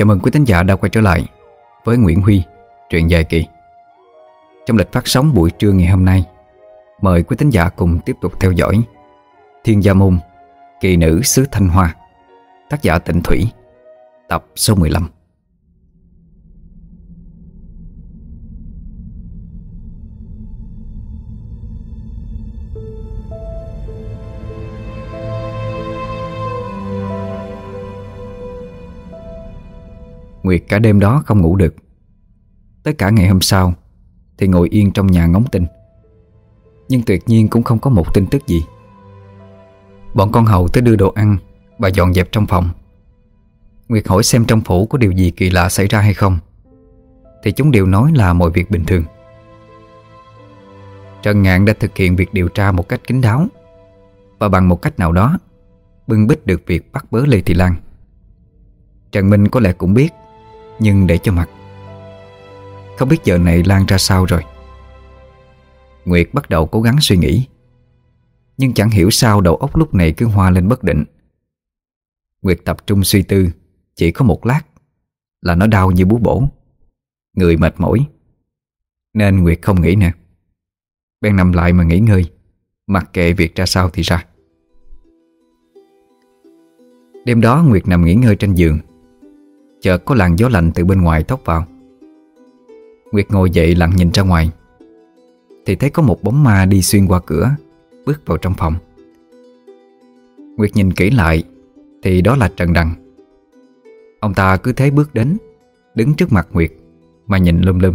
Chào mừng quý thính giả đã quay trở lại với Nguyễn Huy, truyện dài kỳ. Trong lịch phát sóng buổi trưa ngày hôm nay, mời quý thính giả cùng tiếp tục theo dõi Thiên Gia Môn, Kỳ Nữ xứ Thanh Hoa, tác giả Tịnh Thủy, tập số 15. Nguyệt cả đêm đó không ngủ được. Tới cả ngày hôm sau, Thì ngồi yên trong nhà ngóng tin. Nhưng tuyệt nhiên cũng không có một tin tức gì. Bọn con hầu tới đưa đồ ăn Và dọn dẹp trong phòng. Nguyệt hỏi xem trong phủ có điều gì kỳ lạ xảy ra hay không. Thì chúng đều nói là mọi việc bình thường. Trần Ngạn đã thực hiện việc điều tra một cách kín đáo. Và bằng một cách nào đó, Bưng bích được việc bắt bớ Lê Thị Lan. Trần Minh có lẽ cũng biết nhưng để cho mặt Không biết giờ này Lan ra sao rồi. Nguyệt bắt đầu cố gắng suy nghĩ. Nhưng chẳng hiểu sao đầu óc lúc này cứ hoa lên bất định. Nguyệt tập trung suy tư, Chỉ có một lát, Là nó đau như bú bổ. Người mệt mỏi. Nên Nguyệt không nghĩ nè. Bèn nằm lại mà nghỉ ngơi, Mặc kệ việc ra sao thì ra. Đêm đó Nguyệt nằm nghỉ ngơi trên giường. Chợt có làn gió lạnh từ bên ngoài thốc vào. Nguyệt ngồi dậy lặng nhìn ra ngoài. Thì thấy có một bóng ma đi xuyên qua cửa, Bước vào trong phòng. Nguyệt nhìn kỹ lại, Thì đó là Trần Đằng. Ông ta cứ thế bước đến, Đứng trước mặt Nguyệt, Mà nhìn lum lum.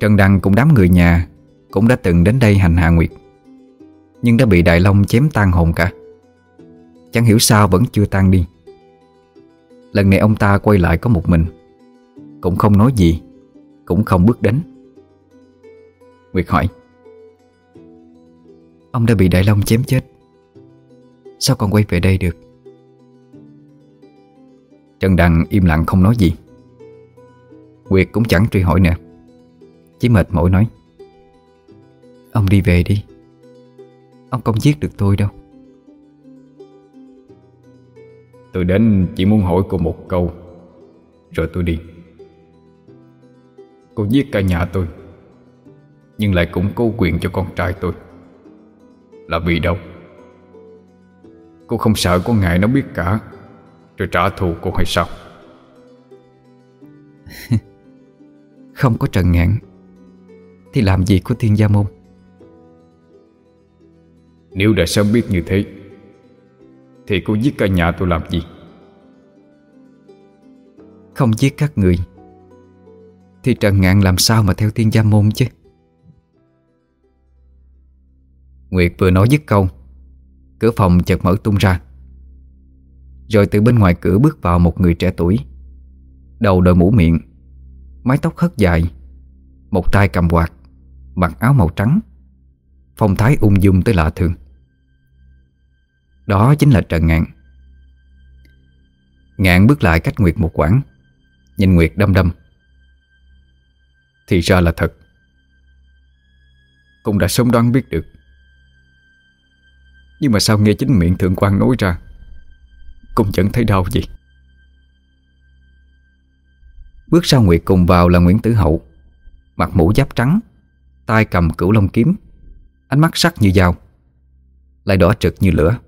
Trần Đằng cùng đám người nhà Cũng đã từng đến đây hành hạ Nguyệt, Nhưng đã bị Đại Long chém tan hồn cả. Chẳng hiểu sao vẫn chưa tan đi. Lần này ông ta quay lại có một mình. Cũng không nói gì, Cũng không bước đến. Nguyệt hỏi, Ông đã bị Đại Long chém chết. Sao còn quay về đây được? Trần Đăng im lặng không nói gì. Nguyệt cũng chẳng truy hỏi nè Chỉ mệt mỏi nói, Ông đi về đi. Ông không giết được tôi đâu. Tôi đến chỉ muốn hỏi cô một câu. Rồi tôi đi. Cô giết cả nhà tôi Nhưng lại cũng cố quyền cho con trai tôi. Là vì đâu? Cô không sợ có ngày nó biết cả Rồi trả thù cô hay sao? Không có trần ngạn Thì làm gì có thiên gia môn? Nếu đã sớm biết như thế thì cô giết cả nhà tôi làm gì? Không giết các người, Thì Trần Ngạn làm sao mà theo tiên gia môn chứ? Nguyệt vừa nói dứt câu, Cửa phòng chợt mở tung ra. Rồi từ bên ngoài cửa bước vào một người trẻ tuổi, Đầu đội mũ miệng, Mái tóc hất dài, Một tay cầm quạt, Mặc áo màu trắng, Phong thái ung dung tới lạ thường đó chính là Trần Ngạn. Ngạn bước lại cách Nguyệt một quãng, Nhìn Nguyệt đâm đâm Thì ra là thật. Cũng đã sớm đoán biết được. Nhưng mà sao nghe chính miệng thượng quan nói ra, Cũng chẳng thấy đau gì. Bước sau Nguyệt cùng vào là Nguyễn Tử Hậu. Mặt mũ giáp trắng, tay cầm cửu long kiếm, Ánh mắt sắc như dao, Lại đỏ trực như lửa.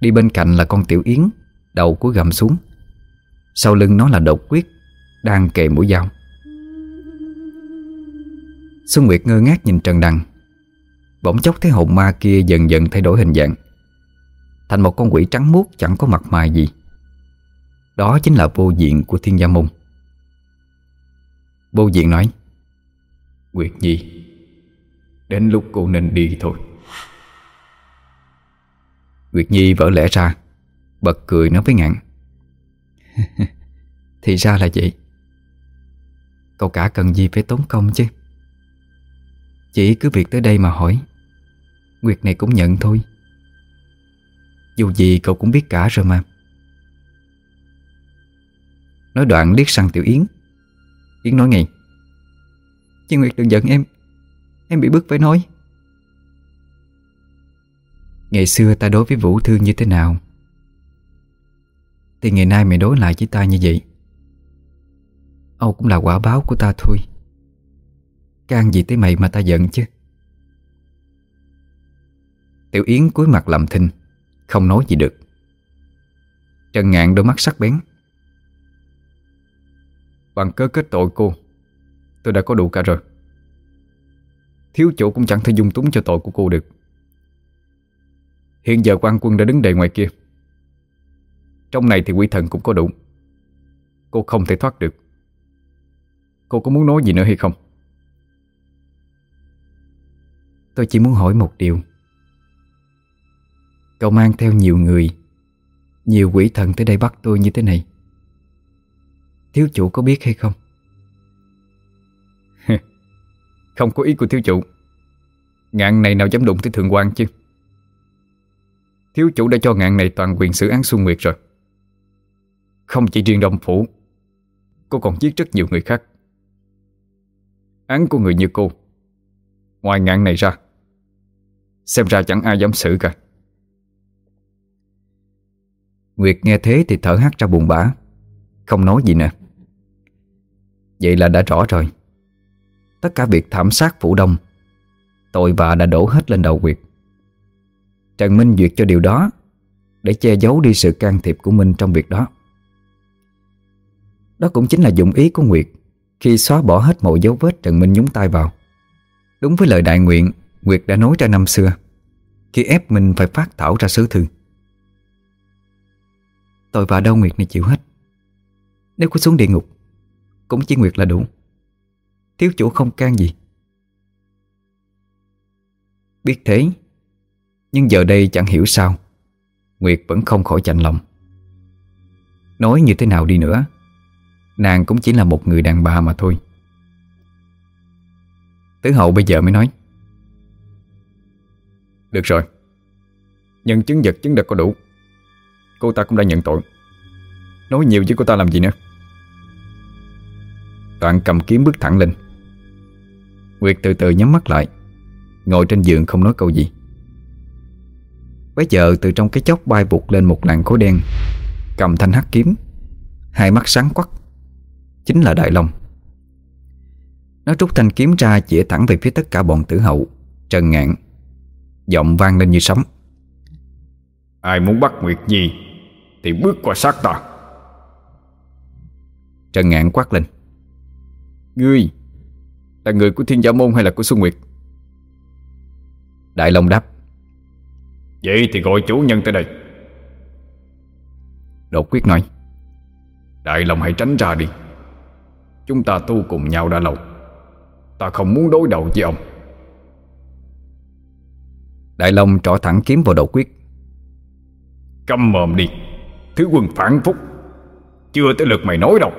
Đi bên cạnh là con tiểu yến, Đầu cúi gầm xuống. Sau lưng nó là độc quyết, Đang kề mũi dao. Xuân Nguyệt ngơ ngác nhìn Trần Đằng. Bỗng chốc thấy hồn ma kia dần dần thay đổi hình dạng, Thành một con quỷ trắng muốt chẳng có mặt mày gì. Đó chính là vô diện của thiên gia môn. Vô diện nói, Nguyệt Nhi, Đến lúc cô nên đi thôi. Nguyệt Nhi vỡ lẽ ra, Bật cười nói với Ngạn. Thì ra là vậy. Cậu cả cần gì phải tốn công chứ? Chỉ cứ việc tới đây mà hỏi. Nguyệt này cũng nhận thôi. Dù gì cậu cũng biết cả rồi mà. Nói đoạn liếc sang Tiểu Yến. Yến nói ngay, Chị Nguyệt đừng giận em. Em bị bức phải nói. Ngày xưa ta đối với Vũ Thương như thế nào? Thì ngày nay mày đối lại với ta như vậy? Âu cũng là quả báo của ta thôi. Can gì tới mày mà ta giận chứ? Tiểu Yến cúi mặt làm thinh, Không nói gì được. Trần ngạn đôi mắt sắc bén. Bằng cớ kết tội cô, Tôi đã có đủ cả rồi. Thiếu chủ cũng chẳng thể dung túng cho tội của cô được. Hiện giờ quan quân đã đứng đầy ngoài kia. Trong này thì quỷ thần cũng có đủ. Cô không thể thoát được. Cô có muốn nói gì nữa hay không? Tôi chỉ muốn hỏi một điều. Cậu mang theo nhiều người Nhiều quỷ thần tới đây bắt tôi như thế này. Thiếu chủ có biết hay không? không có ý của thiếu chủ. Ngạn này nào dám đụng tới thượng quan chứ Thiếu chủ đã cho ngạn này toàn quyền xử án Xuân Nguyệt rồi. Không chỉ riêng Đông Phủ, Cô còn giết rất nhiều người khác. Án của người như cô, Ngoài ngạn này ra, Xem ra chẳng ai dám xử cả. Nguyệt nghe thế thì thở hắt ra buồn bã. Không nói gì nữa Vậy là đã rõ rồi. Tất cả việc thảm sát Phủ Đông, Tội bà đã đổ hết lên đầu Nguyệt. Trần Minh duyệt cho điều đó, Để che giấu đi sự can thiệp của Minh trong việc đó. Đó cũng chính là dụng ý của Nguyệt Khi xóa bỏ hết mọi dấu vết Trần Minh nhúng tay vào. Đúng với lời đại nguyện, Nguyệt đã nói ra năm xưa, Khi ép mình phải phát thảo ra sứ thư. Tội và đâu Nguyệt này chịu hết? Nếu có xuống địa ngục, Cũng chỉ Nguyệt là đủ. Thiếu chủ không can gì. Biết thế nhưng giờ đây chẳng hiểu sao, Nguyệt vẫn không khỏi chạnh lòng. Nói như thế nào đi nữa, Nàng cũng chỉ là một người đàn bà mà thôi. Tứ hậu bây giờ mới nói. Được rồi, Nhân chứng vật chứng đã có đủ. Cô ta cũng đã nhận tội. Nói nhiều với cô ta làm gì nữa? Toàn cầm kiếm bước thẳng lên. Nguyệt từ từ nhắm mắt lại, Ngồi trên giường không nói câu gì. Bây giờ từ trong cái chốc bay vụt lên một làn khối đen. Cầm thanh hắc kiếm. Hai mắt sáng quắc. Chính là Đại Long. Nó rút thanh kiếm ra chĩa thẳng về phía tất cả bọn tử hậu. Trần ngạn. Giọng vang lên như sấm. Ai muốn bắt Nguyệt Nhi Thì bước qua sát ta. Trần ngạn quát lên. Ngươi Là người của thiên giả môn hay là của Xuân Nguyệt? Đại Long đáp Vậy thì gọi chủ nhân tới đây. Đột quyết nói Đại Long hãy tránh ra đi. Chúng ta tu cùng nhau đã lâu. Ta không muốn đối đầu với ông. Đại Long trỏ thẳng kiếm vào đột quyết. Câm mồm đi. Thứ quân phản phúc. Chưa tới lượt mày nói đâu.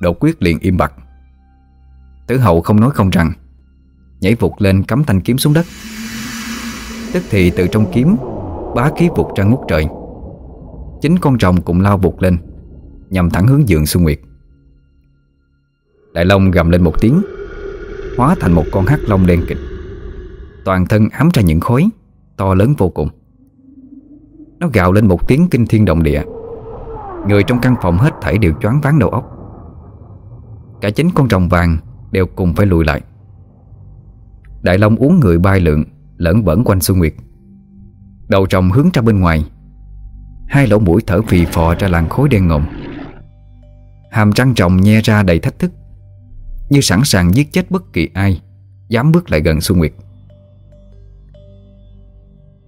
Đột quyết liền im bặt. Tử hậu không nói không rằng Nhảy vụt lên cắm thanh kiếm xuống đất. Tức thì từ trong kiếm, Bá khí vụt ra ngút trời. Chính con rồng cũng lao vụt lên, Nhằm thẳng hướng giường Xuân Nguyệt. Đại Long gầm lên một tiếng, Hóa thành một con hắc long đen kịch. Toàn thân ám ra những khối, To lớn vô cùng. Nó gào lên một tiếng kinh thiên động địa. Người trong căn phòng hết thảy đều choáng váng đầu óc. Cả chính con rồng vàng Đều cùng phải lùi lại. Đại Long uống người bay lượn, Lẫn bẩn quanh Xuân Nguyệt. Đầu rồng hướng ra bên ngoài, Hai lỗ mũi thở phì phò ra làn khối đen ngòm. Hàm răng trọng nhe ra đầy thách thức, Như sẵn sàng giết chết bất kỳ ai, Dám bước lại gần Xuân Nguyệt.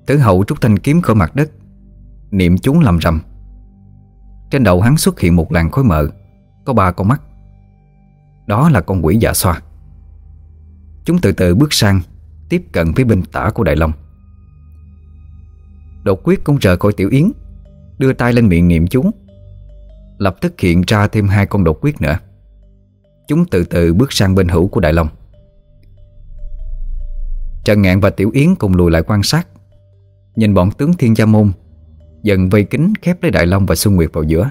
Tử hậu rút thanh kiếm khỏi mặt đất, Niệm chú lầm rầm. Trên đầu hắn xuất hiện một làn khối mờ, Có ba con mắt. Đó là con quỷ dạ xoa. Chúng từ từ bước sang, Tiếp cận phía bên tả của Đại Long. Đột quyết cũng rời khỏi Tiểu Yến, Đưa tay lên miệng niệm chú. Lập tức hiện ra thêm hai con đột quyết nữa. Chúng từ từ bước sang bên hữu của Đại Long. Trần Ngạn và Tiểu Yến cùng lùi lại quan sát. Nhìn bọn tướng Thiên Gia Môn, Dần vây kính khép lấy Đại Long và Xuân Nguyệt vào giữa.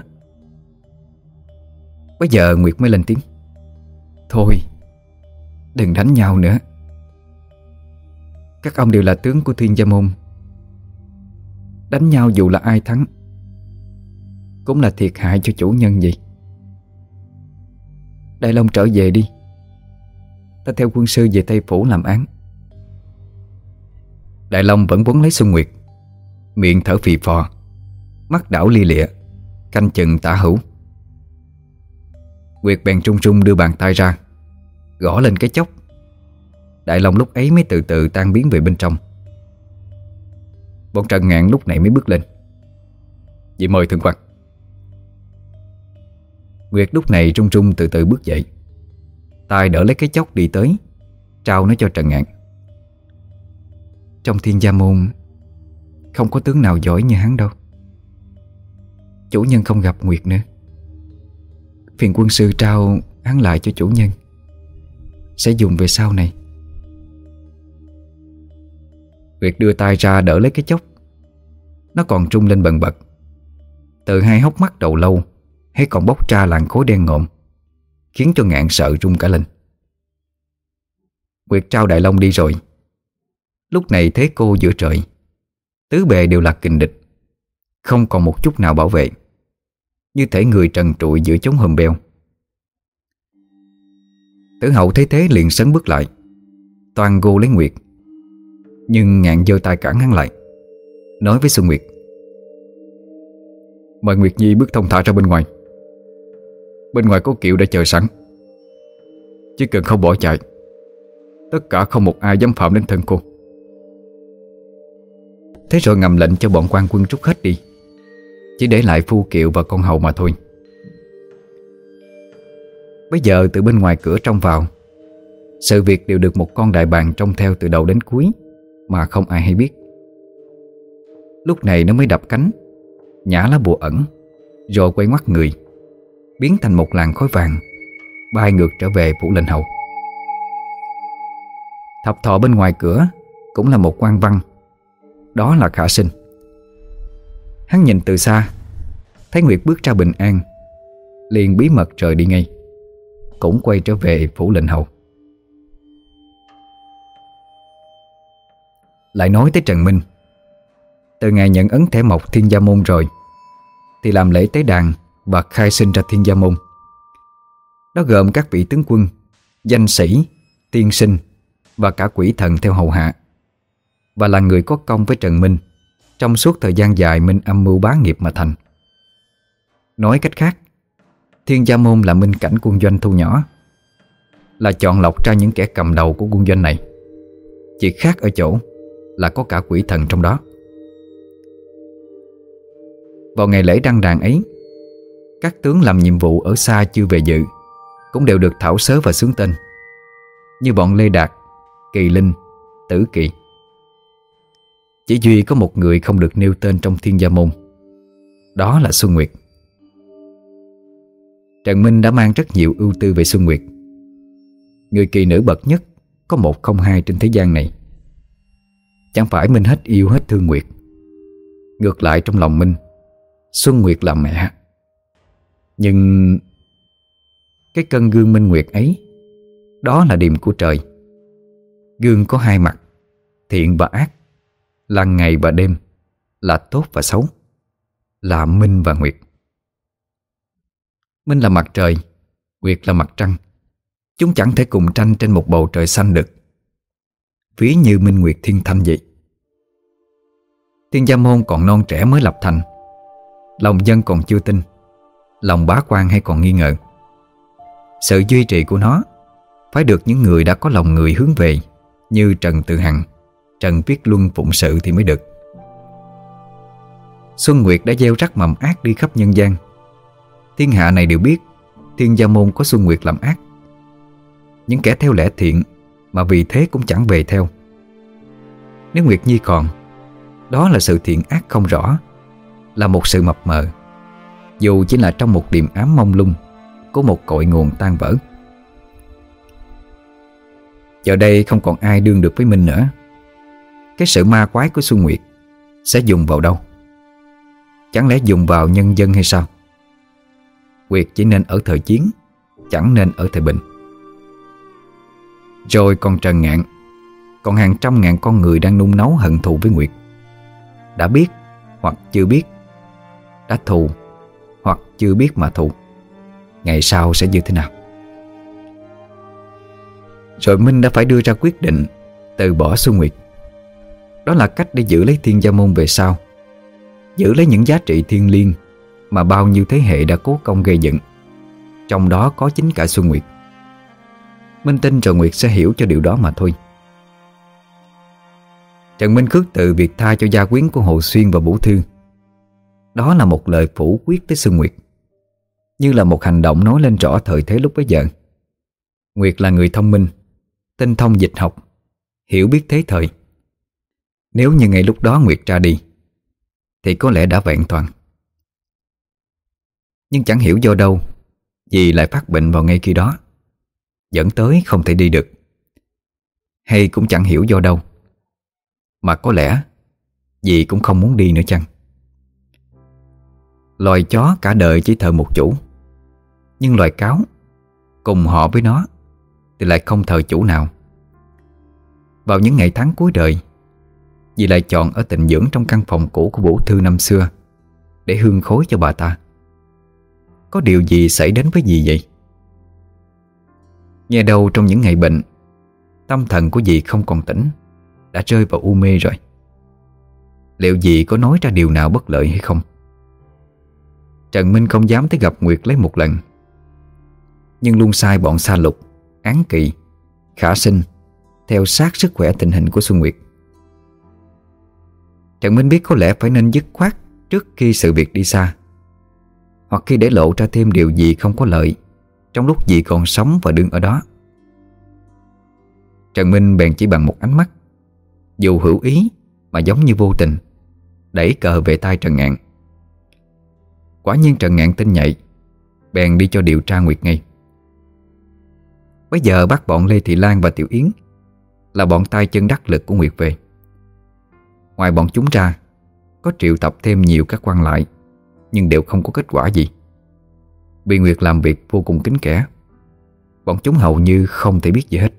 Bây giờ Nguyệt mới lên tiếng. Thôi Đừng đánh nhau nữa. Các ông đều là tướng của Thiên Gia Môn. Đánh nhau dù là ai thắng, Cũng là thiệt hại cho chủ nhân gì Đại Long trở về đi. Ta theo quân sư về Tây Phủ làm án. Đại Long vẫn quấn lấy Xuân Nguyệt, Miệng thở phì phò, Mắt đảo lia lịa, Canh chừng tả hữu. Nguyệt bèn trung trung đưa bàn tay ra Gõ lên cái chốc. Đại Long lúc ấy mới từ từ tan biến về bên trong. Bọn Trần Ngạn lúc này mới bước lên. Vậy mời thượng quan. Nguyệt lúc này trung trung từ từ bước dậy. Tay đỡ lấy cái chốc đi tới, Trao nó cho Trần Ngạn. Trong thiên gia môn, Không có tướng nào giỏi như hắn đâu. Chủ nhân không gặp Nguyệt nữa. Phiền quân sư trao hắn lại cho chủ nhân. Sẽ dùng về sau này. Nguyệt đưa tay ra đỡ lấy cái chốc, Nó còn trung lên bần bật. Từ hai hốc mắt đầu lâu, Hay còn bốc ra làn khối đen ngộm Khiến cho ngạn sợ rung cả lên. Nguyệt trao Đại Long đi rồi. Lúc này thế cô giữa trời, Tứ bề đều là kình địch, Không còn một chút nào bảo vệ. Như thể người trần trụi giữa chống hầm beo Tử hậu thấy thế liền sấn bước lại. Toàn gô lấy Nguyệt. Nhưng ngạn giơ tay cản hắn lại. Nói với Xuân Nguyệt. Mời Nguyệt Nhi bước thông thả ra bên ngoài. Bên ngoài có kiệu đã chờ sẵn. Chỉ cần không bỏ chạy, Tất cả không một ai dám phạm đến thân cô. Thế rồi ngầm lệnh cho bọn quan quân rút hết đi. Chỉ để lại phu kiệu và con hầu mà thôi. Bây giờ từ bên ngoài cửa trong vào, Sự việc đều được một con đại bàng trông theo từ đầu đến cuối Mà không ai hay biết. Lúc này nó mới đập cánh, Nhả lá bùa ẩn, Rồi quay ngoắt người, Biến thành một làn khói vàng, Bay ngược trở về Phủ linh Hậu Thập thọ bên ngoài cửa Cũng là một quan văn, Đó là Khả Sinh. Hắn nhìn từ xa, Thấy Nguyệt bước ra bình an, Liền bí mật rời đi ngay. Cũng quay trở về Phủ Lệnh Hậu Lại nói tới Trần Minh Từ ngày nhận ấn thẻ mộc thiên gia môn rồi Thì làm lễ tế đàn Và khai sinh ra thiên gia môn. Nó gồm các vị tướng quân Danh sĩ, tiên sinh Và cả quỷ thần theo hầu hạ Và là người có công với Trần Minh Trong suốt thời gian dài Minh âm mưu bá nghiệp mà thành. Nói cách khác Thiên gia môn là minh cảnh quân doanh thu nhỏ Là chọn lọc ra những kẻ cầm đầu của quân doanh này. Chỉ khác ở chỗ Là có cả quỷ thần trong đó. Vào ngày lễ đăng đàn ấy Các tướng làm nhiệm vụ ở xa chưa về dự Cũng đều được thảo sớ và xướng tên Như bọn Lê Đạt, Kỳ Linh, Tử Kỳ Chỉ duy có một người không được nêu tên trong thiên gia môn Đó là Xuân Nguyệt. Trần Minh đã mang rất nhiều ưu tư về Xuân Nguyệt. Người kỳ nữ bậc nhất Có một không hai trên thế gian này. Chẳng phải Minh hết yêu hết thương Nguyệt. Ngược lại trong lòng Minh, Xuân Nguyệt là mẹ. Nhưng Cái cân gương Minh Nguyệt ấy, Đó là điểm của trời. Gương có hai mặt, Thiện và ác, Là ngày và đêm, Là tốt và xấu, Là Minh và Nguyệt. Minh là mặt trời, Nguyệt là mặt trăng. Chúng chẳng thể cùng tranh trên một bầu trời xanh được. Ví như Minh Nguyệt Thiên Thanh vậy. Thiên Gia Môn còn non trẻ mới lập thành. Lòng dân còn chưa tin. Lòng bá quan hay còn nghi ngờ. Sự duy trì của nó Phải được những người đã có lòng người hướng về, Như Trần Tự Hằng, Trần Viết Luân phụng sự thì mới được. Xuân Nguyệt đã gieo rắc mầm ác đi khắp nhân gian. Thiên hạ này đều biết, Thiên gia môn có Xuân Nguyệt làm ác. Những kẻ theo lẽ thiện Mà vì thế cũng chẳng về theo. Nếu Nguyệt Nhi còn, Đó là sự thiện ác không rõ, Là một sự mập mờ. Dù chỉ là trong một điểm ám mông lung Của một cội nguồn tan vỡ. Giờ đây không còn ai đương được với mình nữa. Cái sự ma quái của Xuân Nguyệt Sẽ dùng vào đâu? Chẳng lẽ dùng vào nhân dân hay sao? Nguyệt chỉ nên ở thời chiến, Chẳng nên ở thời bình. Rồi còn Trần Ngạn, Còn hàng trăm ngàn con người đang nung nấu hận thù với Nguyệt. Đã biết hoặc chưa biết, Đã thù hoặc chưa biết mà thù, Ngày sau sẽ như thế nào? Rồi Minh đã phải đưa ra quyết định Từ bỏ Xuân Nguyệt. Đó là cách để giữ lấy thiên gia môn về sau, Giữ lấy những giá trị thiên liêng mà bao nhiêu thế hệ đã cố công gây dựng. Trong đó có chính cả Xuân Nguyệt. Minh tin rồi Nguyệt sẽ hiểu cho điều đó mà thôi. Trần Minh khước từ việc tha cho gia quyến của Hồ Xuyên và Vũ Thư. Đó là một lời phủ quyết tới Xuân Nguyệt. Như là một hành động nói lên rõ thời thế lúc bấy giờ. Nguyệt là người thông minh, Tinh thông dịch học, Hiểu biết thế thời. Nếu như ngày lúc đó Nguyệt ra đi, Thì có lẽ đã vẹn toàn. Nhưng chẳng hiểu do đâu Dì lại phát bệnh vào ngay khi đó, Dẫn tới không thể đi được. Hay cũng chẳng hiểu do đâu, Mà có lẽ Dì cũng không muốn đi nữa chăng? Loài chó cả đời chỉ thờ một chủ, Nhưng loài cáo Cùng họ với nó Thì lại không thờ chủ nào. Vào những ngày tháng cuối đời Dì lại chọn ở tịnh dưỡng Trong căn phòng cũ của Vũ Thư năm xưa Để hương khối cho bà ta. Có điều gì xảy đến với dì vậy? Nghe đâu trong những ngày bệnh, Tâm thần của dì không còn tỉnh, Đã rơi vào u mê rồi. Liệu dì có nói ra điều nào bất lợi hay không? Trần Minh không dám tới gặp Nguyệt lấy một lần. Nhưng luôn sai bọn xa lục, Án kỳ, Khả sinh, Theo sát sức khỏe tình hình của Xuân Nguyệt. Trần Minh biết có lẽ phải nên dứt khoát Trước khi sự việc đi xa. Hoặc khi để lộ ra thêm điều gì không có lợi, trong lúc dì còn sống và đứng ở đó. Trần Minh bèn chỉ bằng một ánh mắt, Dù hữu ý Mà giống như vô tình, Đẩy cờ về tay Trần Ngạn. Quả nhiên Trần Ngạn tin nhạy Bèn đi cho điều tra Nguyệt ngay. Bây giờ bắt bọn Lê Thị Lan và Tiểu Yến Là bọn tay chân đắc lực của Nguyệt về. Ngoài bọn chúng ra, Có triệu tập thêm nhiều các quan lại. Nhưng đều không có kết quả gì. Bị Nguyệt làm việc vô cùng kín kẽ Bọn chúng hầu như không thể biết gì hết.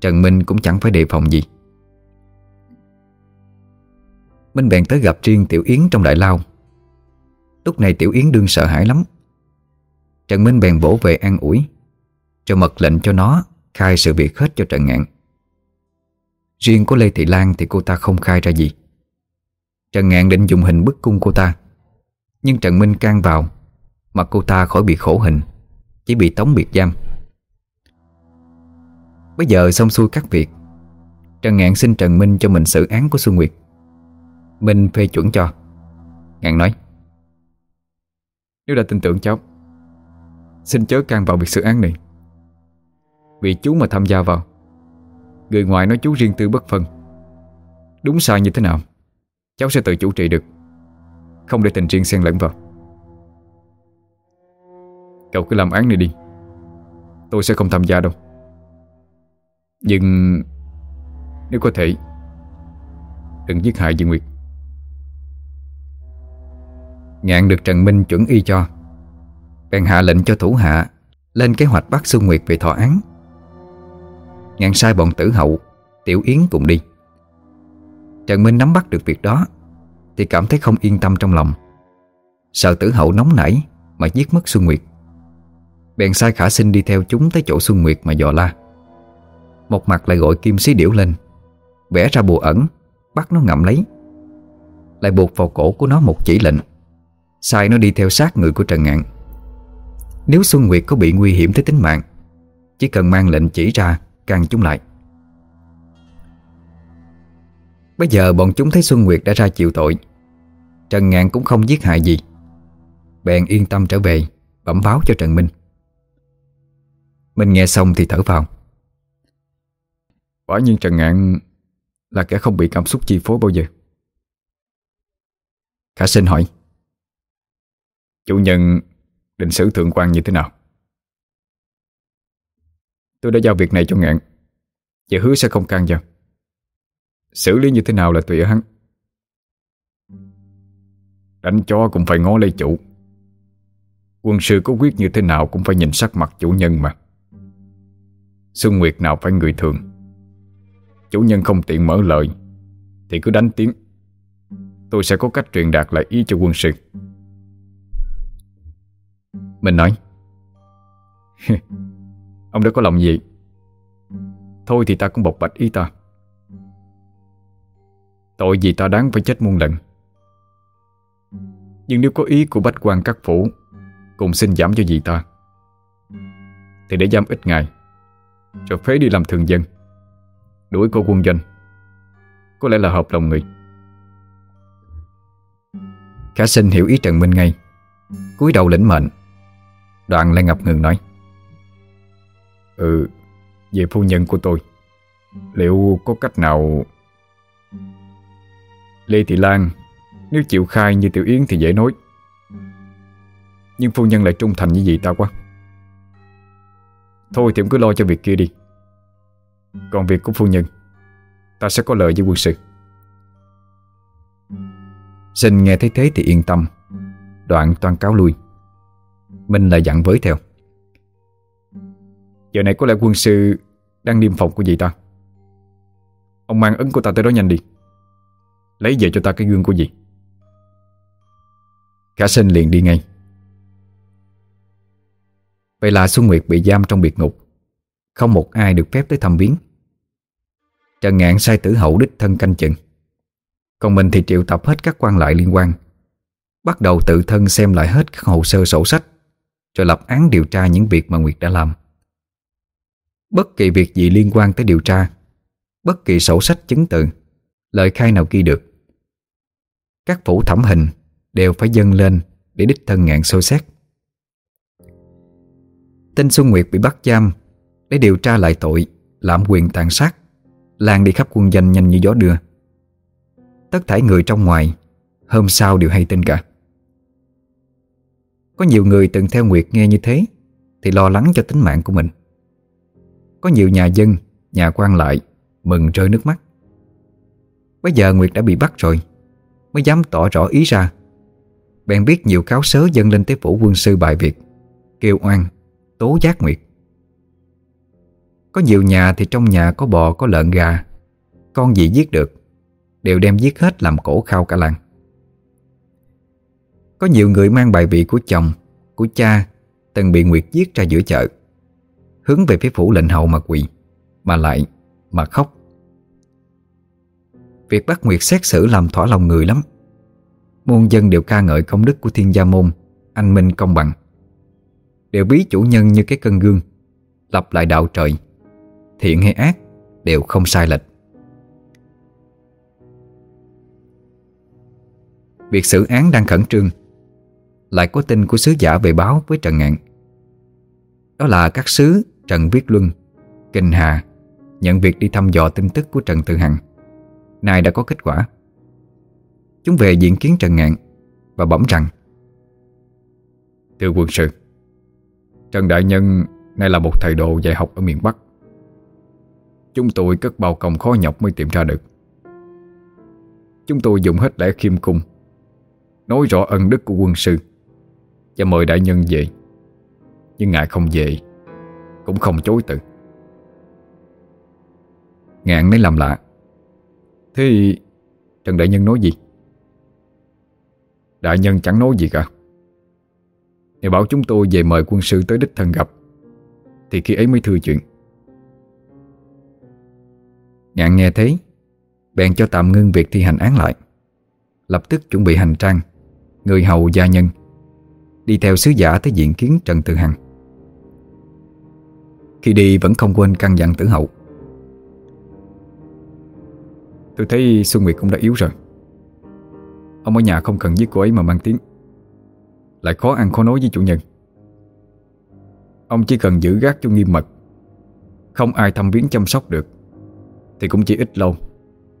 Trần Minh cũng chẳng phải đề phòng gì. Minh bèn tới gặp riêng Tiểu Yến trong đại lao. Lúc này Tiểu Yến đương sợ hãi lắm. Trần Minh bèn bổ về an ủi Cho mật lệnh cho nó Khai sự việc hết cho Trần Ngạn. Riêng của Lê Thị Lan thì cô ta không khai ra gì. Trần Ngạn định dùng hình bức cung cô ta. Nhưng Trần Minh can vào, mà cô ta khỏi bị khổ hình, Chỉ bị tống biệt giam. Bây giờ xong xuôi các việc, Trần Ngạn xin Trần Minh cho mình xử án của Xuân Nguyệt. Minh phê chuẩn cho. Ngạn nói, Nếu đã tin tưởng cháu, Xin chớ can vào việc xử án này. Vì chú mà tham gia vào, Người ngoài nói chú riêng tư bất phân. Đúng sai như thế nào, Cháu sẽ tự chủ trị được. Không để tình riêng xen lẫn vào. Cậu cứ làm án này đi. Tôi sẽ không tham gia đâu. Nhưng Nếu có thể, Đừng giết hại Diệu Nguyệt. Ngạn được Trần Minh chuẩn y cho. Bèn hạ lệnh cho thủ hạ Lên kế hoạch bắt Xuân Nguyệt về thọ án. Ngạn sai bọn tử hậu, Tiểu Yến cùng đi. Trần Minh nắm bắt được việc đó. Thì cảm thấy không yên tâm trong lòng. Sợ tử hậu nóng nảy Mà giết mất Xuân Nguyệt. Bèn sai khả sinh đi theo chúng tới chỗ Xuân Nguyệt mà dò la. Một mặt lại gọi kim xí điểu lên. Vẽ ra bùa ẩn, Bắt nó ngậm lấy. Lại buộc vào cổ của nó một chỉ lệnh. Sai nó đi theo sát người của Trần Ngạn. Nếu Xuân Nguyệt có bị nguy hiểm tới tính mạng, Chỉ cần mang lệnh chỉ ra Càng chúng lại. Bây giờ bọn chúng thấy Xuân Nguyệt đã ra chịu tội. Trần Ngạn cũng không giết hại gì. Bèn yên tâm trở về Bẩm báo cho Trần Minh. Mình nghe xong thì thở vào. Quả nhiên Trần Ngạn Là kẻ không bị cảm xúc chi phối bao giờ. Khả sinh hỏi. Chủ nhân định xử thượng quan như thế nào? Tôi đã giao việc này cho Ngạn. Và hứa sẽ không can vào Xử lý như thế nào là tùy ở hắn. Đánh chó cũng phải ngó lấy chủ. Quân sư có quyết như thế nào Cũng phải nhìn sắc mặt chủ nhân mà. Xuân Nguyệt nào phải người thường. Chủ nhân không tiện mở lời, Thì cứ đánh tiếng. Tôi sẽ có cách truyền đạt lại ý cho quân sư. Mình nói, Ông đã có lòng gì? Thôi thì ta cũng bộc bạch ý ta. Tội gì ta đáng phải chết muôn lần. Nhưng nếu có ý của bách quan các phủ, Cùng xin giảm cho dì ta. Thì để giam ít ngày, Rồi phế đi làm thường dân, Đuổi cô quân doanh. Có lẽ là hợp lòng người. Khả sinh hiểu ý Trần Minh ngay, cúi đầu lĩnh mệnh. Đoạn lại ngập ngừng nói. Ừ Về phu nhân của tôi, Liệu có cách nào Lê Thị Lan, Nếu chịu khai như Tiểu Yến thì dễ nói. Nhưng phu nhân lại trung thành như vậy ta quá. Thôi thì cứ lo cho việc kia đi. Còn việc của phu nhân, Ta sẽ có lời với quân sự. Sinh nghe thấy thế thì yên tâm. Đoạn toan cáo lui. Minh lại dặn với theo. Giờ này có lẽ quân sư Đang niêm phòng của gì ta. Ông mang ấn của ta tới đó nhanh đi. Lấy về cho ta cái gương của gì? Khả sinh liền đi ngay. Vậy là Xuân Nguyệt bị giam trong biệt ngục. Không một ai được phép tới thăm viếng. Trần Ngạn sai tử hậu đích thân canh chừng. Còn mình thì triệu tập hết các quan lại liên quan. Bắt đầu tự thân xem lại hết các hồ sơ sổ sách, Rồi lập án điều tra những việc mà Nguyệt đã làm. Bất kỳ việc gì liên quan tới điều tra, Bất kỳ sổ sách chứng từ, Lời khai nào ghi được các phủ thẩm hình Đều phải dâng lên Để đích thân ngạn sâu xét. Tên Xuân Nguyệt bị bắt giam Để điều tra lại tội Lạm quyền tàn sát Lan đi khắp quân danh nhanh như gió đưa. Tất thảy người trong ngoài, Hôm sau đều hay tin cả. Có nhiều người từng theo Nguyệt nghe như thế Thì lo lắng cho tính mạng của mình. Có nhiều nhà dân, Nhà quan lại Mừng rơi nước mắt. Bây giờ Nguyệt đã bị bắt rồi. Mới dám tỏ rõ ý ra. Bèn biết nhiều cáo sớ dâng lên tới phủ quân sư bài Việt, Kêu oan, Tố giác Nguyệt. Có nhiều nhà thì trong nhà có bò, có lợn gà, Con gì giết được, Đều đem giết hết làm cổ khao cả làng. Có nhiều người mang bài vị của chồng, Của cha, Từng bị Nguyệt giết ra giữa chợ, Hướng về phía phủ lệnh hậu mà quỳ, Mà lại, mà khóc. Việc bắt Nguyệt xét xử làm thỏa lòng người lắm. Muôn dân đều ca ngợi công đức của thiên gia môn, Anh minh công bằng. Đều ví chủ nhân như cái cân gương, Lập lại đạo trời. Thiện hay ác đều không sai lệch. Việc xử án đang khẩn trương, Lại có tin của sứ giả về báo với Trần Ngạn. Đó là các sứ Trần Viết Luân, Kinh Hà Nhận việc đi thăm dò tin tức của Trần Tự Hằng. Nay đã có kết quả. Chúng về diện kiến Trần Ngạn Và bẩm rằng Thưa quân sư Trần Đại Nhân Nay là một thầy đồ dạy học ở miền Bắc. Chúng tôi cất bao công khó nhọc mới tìm ra được. Chúng tôi dùng hết lẽ khiêm cung Nói rõ ân đức của quân sư Và mời đại nhân về. Nhưng ngài không về Cũng không chối từ. Ngạn mới làm lạ Thế Trần Đại Nhân nói gì? Đại Nhân chẳng nói gì cả. Ngài bảo chúng tôi về mời quân sư tới đích thân gặp, Thì khi ấy mới thưa chuyện. Ngạn nghe thấy Bèn cho tạm ngưng việc thi hành án lại. Lập tức chuẩn bị hành trang, Người hầu gia nhân, Đi theo sứ giả tới diện kiến Trần Tự Hằng. Khi đi vẫn không quên căn dặn tử hậu. Tôi thấy Xuân Nguyệt cũng đã yếu rồi. Ông ở nhà không cần giết cô ấy mà mang tiếng. Lại khó ăn khó nói với chủ nhân. Ông chỉ cần giữ gác cho nghiêm mật. Không ai thăm viếng chăm sóc được. Thì cũng chỉ ít lâu,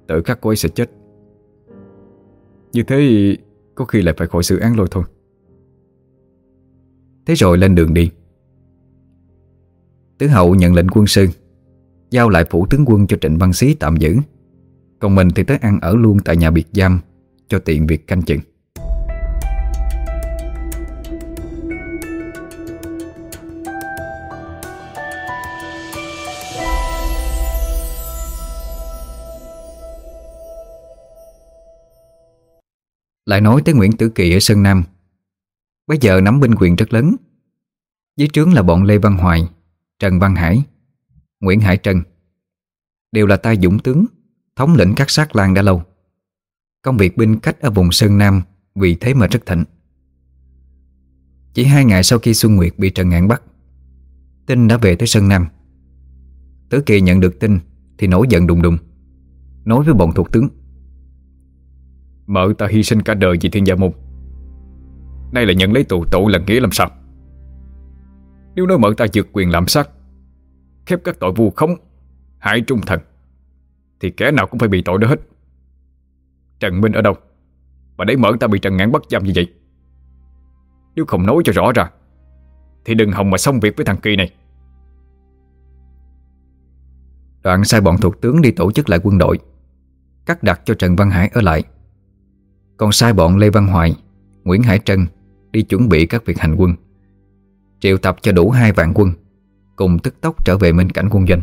Tự khắc cô ấy sẽ chết. Như thế Có khi lại phải khỏi sự án lôi thôi. Thế rồi lên đường đi. Tứ hậu nhận lệnh quân sư Giao lại phủ tướng quân cho Trịnh Văn Xí tạm giữ. Còn mình thì tới ăn ở luôn tại nhà biệt giam Cho tiện việc canh chừng. Lại nói tới Nguyễn Tử Kỳ ở Sơn Nam. Bây giờ nắm binh quyền rất lớn. Dưới trướng là bọn Lê Văn Hoài Trần Văn Hải Nguyễn Hải trần, Đều là tay dũng tướng. Thống lĩnh các sát lang đã lâu. Công việc binh cách ở vùng Sơn Nam Vì thế mà rất thịnh. Chỉ hai ngày sau khi Xuân Nguyệt bị Trần Ngạn bắt Tin đã về tới Sơn Nam. Tứ Kỳ nhận được tin Thì nổi giận đùng đùng, Nói với bọn thuộc tướng, Mợ ta hy sinh cả đời vì thiên gia môn. Nay là nhận lấy tù tội là nghĩa làm sao? Nếu nói mợ ta vượt quyền làm sát, Khép các tội vu khống, Hại trung thần thì kẻ nào cũng phải bị tội đó hết. Trần Minh ở đâu? Mà để mở ta bị Trần Ngạn bắt giam như vậy? Nếu không nói cho rõ ra, Thì đừng hòng mà xong việc với thằng Kỳ này. Đoạn sai bọn thuộc tướng đi tổ chức lại quân đội, Cắt đặt cho Trần Văn Hải ở lại. Còn sai bọn Lê Văn Hoài, Nguyễn Hải Trân Đi chuẩn bị các việc hành quân, Triệu tập cho đủ hai vạn quân, Cùng tức tốc trở về minh cảnh quân doanh.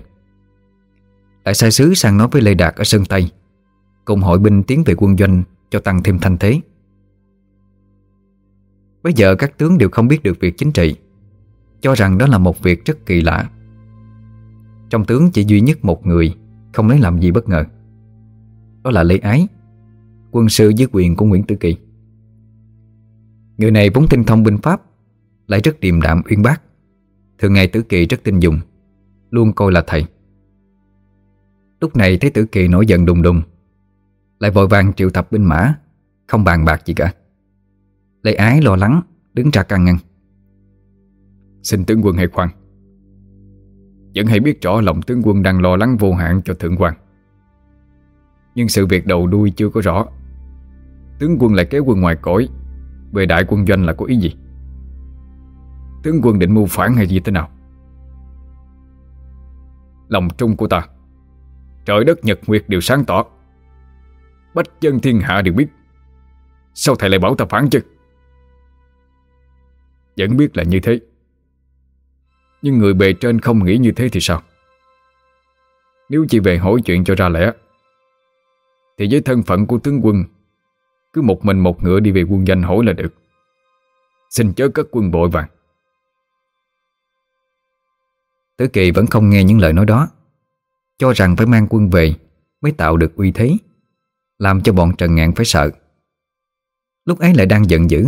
Lại sai sứ sang nói với Lê Đạt ở Sơn Tây, Cùng hội binh tiến về quân doanh Cho tăng thêm thanh thế. Bây giờ các tướng đều không biết được việc chính trị, Cho rằng đó là một việc rất kỳ lạ. Trong tướng chỉ duy nhất một người, Không lấy làm gì bất ngờ. Đó là Lê Ái, Quân sư dưới quyền của Nguyễn Tử Kỳ. Người này vốn tinh thông binh pháp, Lại rất điềm đạm uyên bác. Thường ngày Tử Kỳ rất tin dùng, Luôn coi là thầy. Lúc này thấy Tử Kỳ nổi giận đùng đùng. Lại vội vàng triệu tập binh mã, Không bàn bạc gì cả. Lê Ái lo lắng, Đứng ra can ngăn. Xin tướng quân hãy khoan. Vẫn hãy biết rõ lòng tướng quân đang lo lắng vô hạn cho thượng quan Nhưng sự việc đầu đuôi chưa có rõ. Tướng quân lại kéo quân ngoài cõi, Về đại quân doanh là có ý gì? Tướng quân định mưu phản hay gì thế nào? Lòng trung của ta Trời đất nhật nguyệt đều sáng tỏ. Bách dân thiên hạ đều biết. Sao thầy lại bảo ta phản chứ? Vẫn biết là như thế. Nhưng người bề trên không nghĩ như thế thì sao? Nếu chỉ về hỏi chuyện cho ra lẽ, Thì với thân phận của tướng quân, Cứ một mình một ngựa đi về quân danh hỏi là được. Xin chớ cất quân bội vàng. Tứ Kỳ vẫn không nghe những lời nói đó. Cho rằng phải mang quân về Mới tạo được uy thế, Làm cho bọn Trần Ngạn phải sợ. Lúc ấy lại đang giận dữ,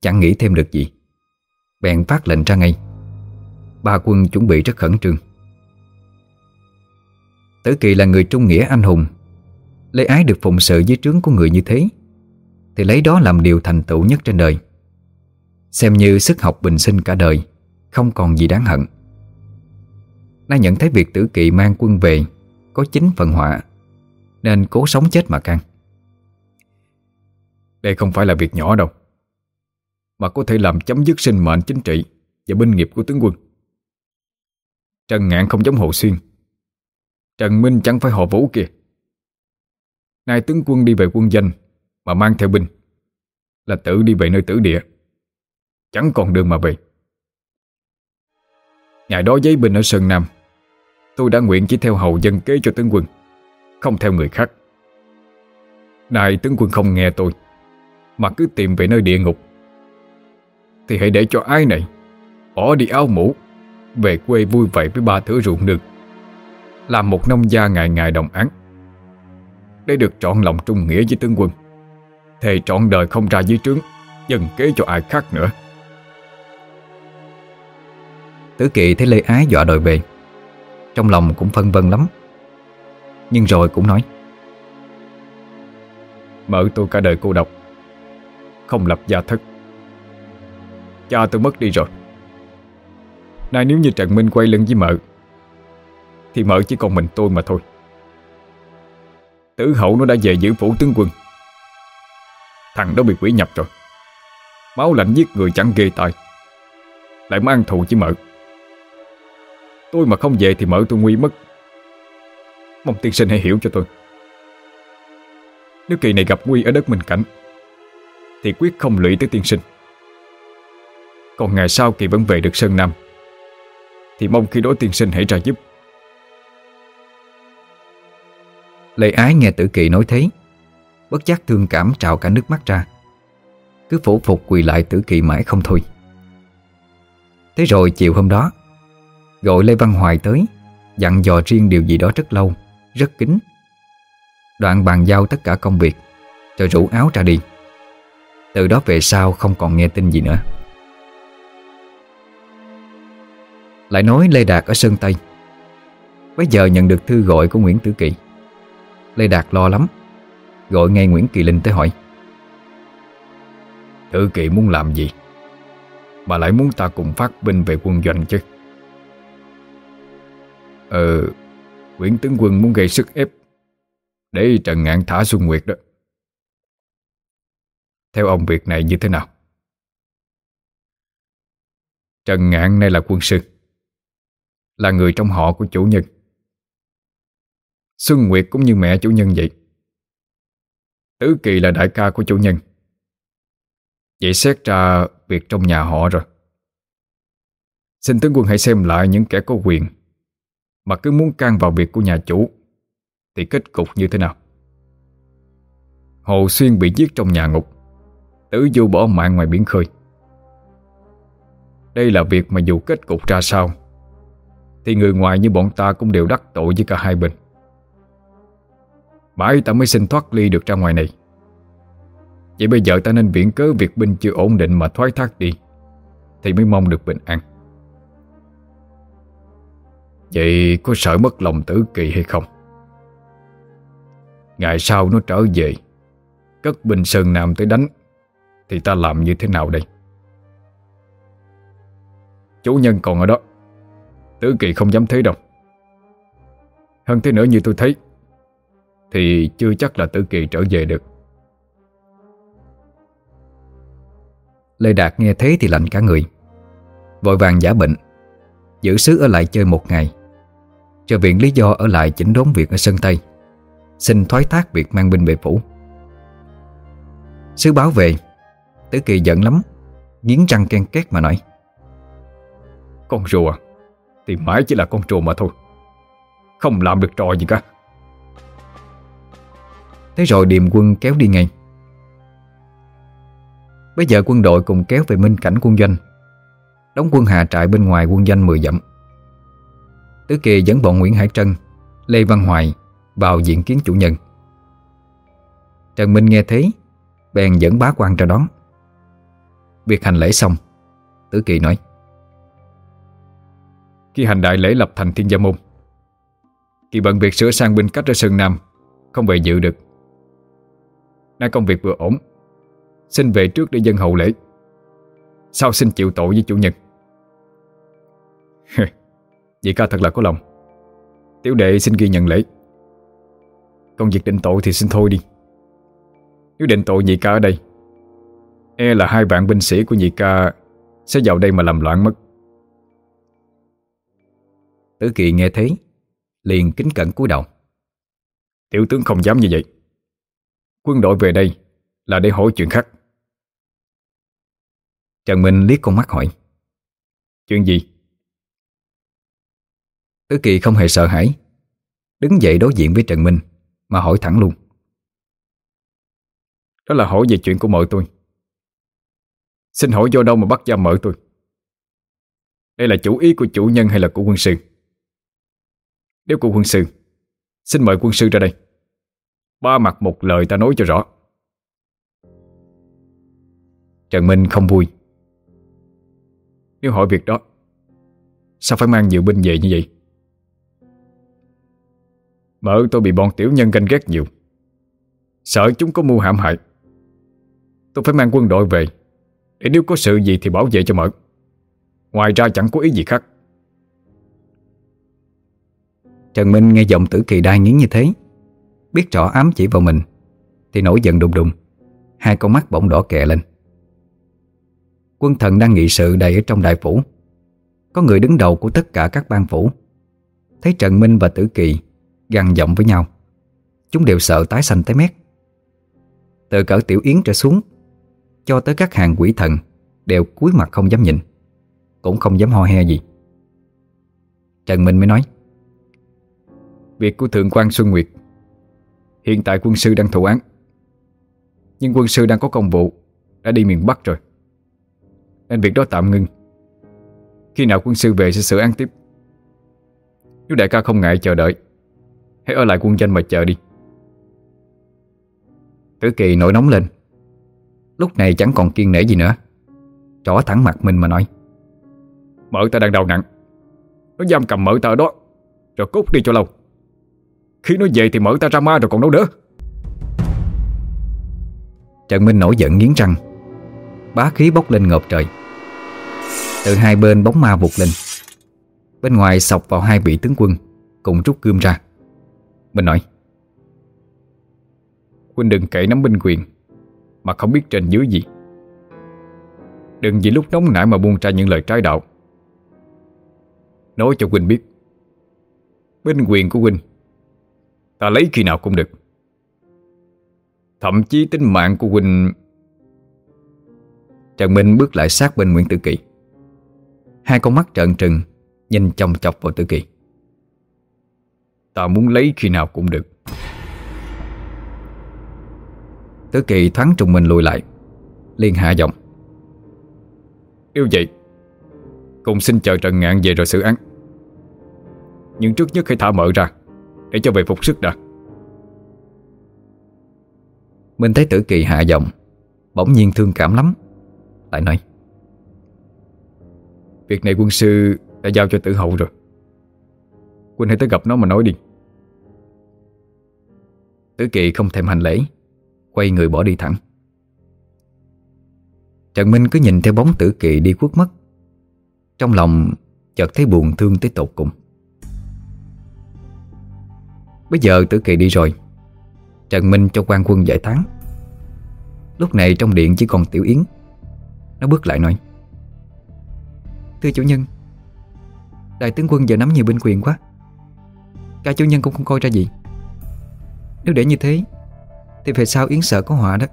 Chẳng nghĩ thêm được gì. Bèn phát lệnh ra ngay. Ba quân chuẩn bị rất khẩn trương. Tử Kỳ là người trung nghĩa anh hùng Lê Ái được phụng sự dưới trướng của người như thế, Thì lấy đó làm điều thành tựu nhất trên đời. Xem như sức học bình sinh cả đời, Không còn gì đáng hận. Nay nhận thấy việc tử kỵ mang quân về Có chính phần họa, Nên cố sống chết mà can Đây không phải là việc nhỏ đâu, Mà có thể làm chấm dứt sinh mệnh chính trị Và binh nghiệp của tướng quân. Trần Ngạn không giống Hồ Xuyên. Trần Minh chẳng phải họ vũ kìa Nay tướng quân đi về quân danh Mà mang theo binh Là tự đi về nơi tử địa, Chẳng còn đường mà về. Ngày đó giấy binh ở Sơn Nam. Tôi đã nguyện chỉ theo hầu dân kế cho tướng quân Không theo người khác. Này tướng quân không nghe tôi Mà cứ tìm về nơi địa ngục. Thì hãy để cho ai này Bỏ đi áo mũ Về quê vui vậy với ba thửa ruộng được, Làm một nông gia ngày ngày đồng án Để được trọn lòng trung nghĩa với tướng quân Thề trọn đời không ra dưới trướng Dần kế cho ai khác nữa. Tử kỳ thấy Lê Ái dọa đòi về. Trong lòng cũng phân vân lắm. Nhưng rồi cũng nói, mở tôi cả đời cô độc, Không lập gia thất. Cha tôi mất đi rồi. Nay nếu như Trần Minh quay lưng với mợ, Thì mợ chỉ còn mình tôi mà thôi. Tử hậu nó đã về giữ phủ tướng quân. Thằng đó bị quỷ nhập rồi. Máu lạnh giết người chẳng ghê tai. Lại mang thù với mợ. Tôi mà không về thì mợ tôi nguy mất. Mong tiên sinh hãy hiểu cho tôi. Nếu kỳ này gặp nguy ở đất mình Cảnh, Thì quyết không lụy tới tiên sinh. Còn ngày sau kỳ vẫn về được Sơn Nam, Thì mong khi đó tiên sinh hãy ra giúp. Lệ Ái nghe tử kỳ nói thế, Bất giác thương cảm trào cả nước mắt ra. Cứ phủ phục quỳ lại tử kỳ mãi không thôi. Thế rồi chiều hôm đó Gọi Lê Văn Hoài tới, Dặn dò riêng điều gì đó rất lâu, Rất kín. Đoạn bàn giao tất cả công việc Rồi rủ áo ra đi. Từ đó về sau không còn nghe tin gì nữa. Lại nói Lê Đạt ở Sơn Tây. Bây giờ nhận được thư gọi của Nguyễn Tử Kỳ. Lê Đạt lo lắm, Gọi ngay Nguyễn Kỳ Linh tới hỏi. Tử Kỳ muốn làm gì? Mà lại muốn ta cùng phát binh về quân doanh chứ. Ờ Nguyễn Tướng Quân muốn gây sức ép Để Trần Ngạn thả Xuân Nguyệt đó. Theo ông, việc này như thế nào? Trần Ngạn này là quân sư, Là người trong họ của chủ nhân. Xuân Nguyệt cũng như mẹ chủ nhân vậy. Tứ Kỳ là đại ca của chủ nhân. Vậy xét ra việc trong nhà họ rồi. Xin tướng quân hãy xem lại những kẻ có quyền mà cứ muốn can vào việc của nhà chủ, Thì kết cục như thế nào? Hồ Xuyên bị giết trong nhà ngục Tử Du bỏ mạng ngoài biển khơi. Đây là việc mà dù kết cục ra sao, Thì người ngoài như bọn ta cũng đều đắc tội với cả hai bên. Mãi ta mới xin thoát ly được ra ngoài này. Vậy bây giờ ta nên viện cớ việc binh chưa ổn định mà thoái thác đi, Thì mới mong được bình an. Vậy có sợ mất lòng tử kỳ hay không? Ngày sau nó trở về, Cất binh Sơn Nam tới đánh, Thì ta làm như thế nào đây? Chủ nhân còn ở đó, Tử kỳ không dám thế đâu Hơn thế nữa như tôi thấy, Thì chưa chắc là tử kỳ trở về được Lê Đạt nghe thế thì lạnh cả người, Vội vàng giả bệnh, Giữ sứ ở lại chơi một ngày cho viện lý do ở lại chỉnh đốn việc ở sân Tây. Xin thoái thác việc mang binh về phủ. Sứ báo về Tử Kỳ giận lắm Nghiến răng ken két mà nói. Con rùa Thì mãi chỉ là con rùa mà thôi. Không làm được trò gì cả. Thế rồi điềm quân kéo đi ngay. Bây giờ quân đội cùng kéo về minh cảnh quân doanh. Đóng quân hạ trại bên ngoài quân danh 10 dặm Tứ Kỳ dẫn bọn Nguyễn Hải Trân, Lê Văn Hoài vào diện kiến chủ nhân. Trần Minh nghe thấy Bèn dẫn bá quan ra đón. Việc hành lễ xong, Tứ Kỳ nói, Khi hành đại lễ lập thành thiên gia môn Kỳ bận việc sửa sang binh cách ở Sơn Nam Không về dự được. Nay công việc vừa ổn, Xin về trước để dân hậu lễ. Sau xin chịu tội với chủ nhân. Vậy ca thật là có lòng. Tiểu đệ xin ghi nhận lễ. Còn việc định tội thì xin thôi đi. Nếu định tội nhị ca ở đây E là hai vạn binh sĩ của nhị ca Sẽ vào đây mà làm loạn mất. Tử Kỳ nghe thế Liền kính cẩn cúi đầu. Tiểu tướng không dám như vậy. Quân đội về đây Là để hỏi chuyện khác. Trần Minh liếc con mắt hỏi. Chuyện gì? Tứ Kỳ không hề sợ hãi. Đứng dậy đối diện với Trần Minh, Mà hỏi thẳng luôn. Đó là hỏi về chuyện của mợ tôi. Xin hỏi do đâu mà bắt giam mợ tôi? Đây là chủ ý của chủ nhân hay là của quân sư? Nếu của quân sư, Xin mời quân sư ra đây. Ba mặt một lời ta nói cho rõ. Trần Minh không vui. Nếu hỏi việc đó, Sao phải mang nhiều binh về như vậy? Mợ tôi bị bọn tiểu nhân ganh ghét nhiều. Sợ chúng có mưu hãm hại. Tôi phải mang quân đội về. Để nếu có sự gì thì bảo vệ cho mợ Ngoài ra chẳng có ý gì khác. Trần Minh nghe giọng tử kỳ đai nghiến như thế, Biết rõ ám chỉ vào mình, Thì nổi giận đùng đùng. Hai con mắt bỗng đỏ kẹ lên. Quân thần đang nghị sự đầy ở trong đại phủ. Có người đứng đầu của tất cả các ban phủ. Thấy Trần Minh và Tử Kỳ gằn giọng với nhau. Chúng đều sợ tái xanh tái mét. Từ cỡ tiểu yến trở xuống, Cho tới các hàng quỷ thần Đều cúi mặt không dám nhìn, Cũng không dám ho he gì. Trần Minh mới nói, Việc của Thượng quan Xuân Nguyệt, Hiện tại quân sư đang thụ án. Nhưng quân sư đang có công vụ, Đã đi miền Bắc rồi. Nên việc đó tạm ngưng. Khi nào quân sư về sẽ xử án tiếp. Nếu đại ca không ngại chờ đợi Hãy ở lại quân danh mà chờ đi. Tử kỳ nổi nóng lên. Lúc này chẳng còn kiên nể gì nữa. Trỏ thẳng mặt mình mà nói. Mở ta đang đau nặng. Nó giam cầm mở ta ở đó. Rồi cút đi cho lâu. Khi nó về thì mở ta ra ma rồi còn đâu nữa Trần Minh nổi giận nghiến răng. Bá khí bốc lên ngợp trời. Từ hai bên bóng ma vụt lên. Bên ngoài sọc vào hai vị tướng quân, Cùng rút gươm ra. Mình nói. Huynh đừng kể nắm binh quyền, Mà không biết trên dưới gì. Đừng vì lúc nóng nảy mà buông ra những lời trái đạo. Nói cho Huynh biết, Binh quyền của Huynh, Ta lấy khi nào cũng được. Thậm chí tính mạng của Huynh, Trần Minh bước lại sát bên Nguyễn Tử Kỳ. Hai con mắt trợn trừng, Nhìn chòng chọc vào Tử Kỳ. Ta muốn lấy khi nào cũng được. Tử Kỳ thoáng trùng mình lùi lại, liền hạ giọng. Yêu vậy Cùng xin chờ Trần Ngạn về rồi xử án. Nhưng trước nhất hãy thả mợ ra, Để cho về phục sức đã. Minh thấy tử kỳ hạ giọng, Bỗng nhiên thương cảm lắm, Lại nói. Việc này quân sư đã giao cho tử hậu rồi. Quân hãy tới gặp nó mà nói đi. Tử kỳ không thèm hành lễ, Quay người bỏ đi thẳng. Trần Minh cứ nhìn theo bóng tử kỳ đi khuất mất Trong lòng chợt thấy buồn thương tới tột cùng. Bây giờ tử kỳ đi rồi, Trần Minh cho quan quân giải tán. Lúc này trong điện chỉ còn Tiểu Yến. Nó bước lại nói, Thưa chủ nhân, Đại tướng quân giờ nắm nhiều binh quyền quá Cả chủ nhân cũng không coi ra gì. Nếu để như thế Thì về sao Yến sợ có họa đó.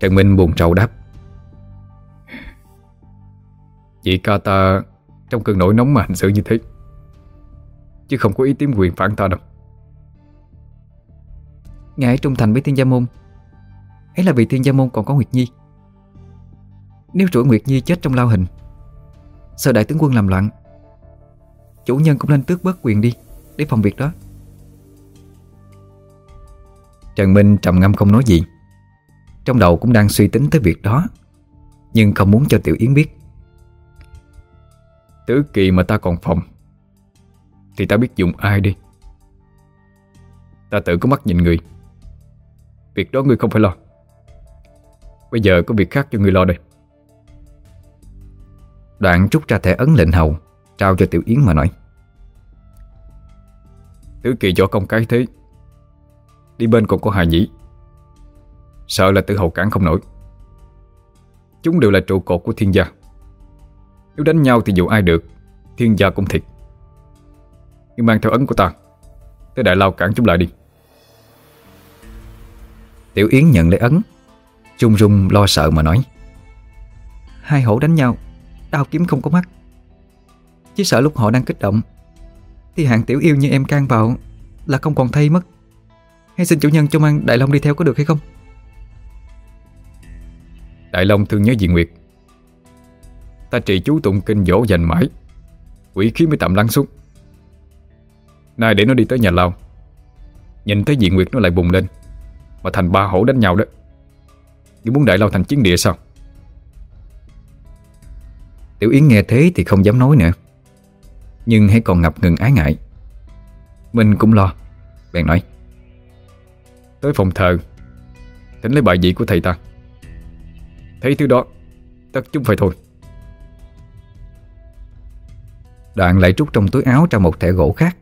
Trần Minh buồn trầu đáp. Chị ca ta Trong cơn nổi nóng mà hành xử như thế Chứ không có ý tím quyền phản ta đâu. Ngài trung thành với thiên gia môn. Ấy là vì thiên gia môn còn có Nguyệt Nhi. Nếu rủi Nguyệt Nhi chết trong lao hình Sợ đại tướng quân làm loạn Chủ nhân cũng nên tước bớt quyền đi, Để phòng việc đó. Trần Minh trầm ngâm không nói gì. Trong đầu cũng đang suy tính tới việc đó, Nhưng không muốn cho Tiểu Yến biết. Tứ kỳ mà ta còn phòng, Thì ta biết dùng ai đi. Ta tự có mắt nhìn người. Việc đó ngươi không phải lo. Bây giờ có việc khác cho ngươi lo đây. Đoạn trút ra thẻ ấn lệnh hầu. Trao cho Tiểu Yến mà nói. Tứ kỳ võ công cái thế, Đi bên còn có hài nhĩ. Sợ là tử hậu cản không nổi. Chúng đều là trụ cột của thiên gia. Nếu đánh nhau thì dù ai được, Thiên gia cũng thiệt. Nhưng mang theo ấn của ta, Tới đại lao cản chúng lại đi. Tiểu Yến nhận lấy ấn Trung rung lo sợ mà nói. Hai hổ đánh nhau, Đao kiếm không có mắt. Chỉ sợ lúc họ đang kích động. Thì hạng tiểu yêu như em can vào Là không còn thay mất. Hay xin chủ nhân cho mang Đại Long đi theo có được hay không? Đại Long thương nhớ dị Nguyệt. Ta trì chú tụng kinh dỗ dành mãi. Quỷ khí mới tạm lắng xuống. Nay để nó đi tới nhà lao. Nhìn thấy dị Nguyệt nó lại bùng lên. Mà thành ba hổ đánh nhau đó. Ngươi muốn Đại Lao thành chiến địa sao? Tiểu Yến nghe thế thì không dám nói nữa nhưng hãy còn ngập ngừng ái ngại. Mình cũng lo. Bèn nói Tới phòng thờ Thỉnh lấy bài vị của thầy ta. Thấy thứ đó Tất chúng phải thôi. Đoạn lại rút trong túi áo ra một thẻ gỗ khác.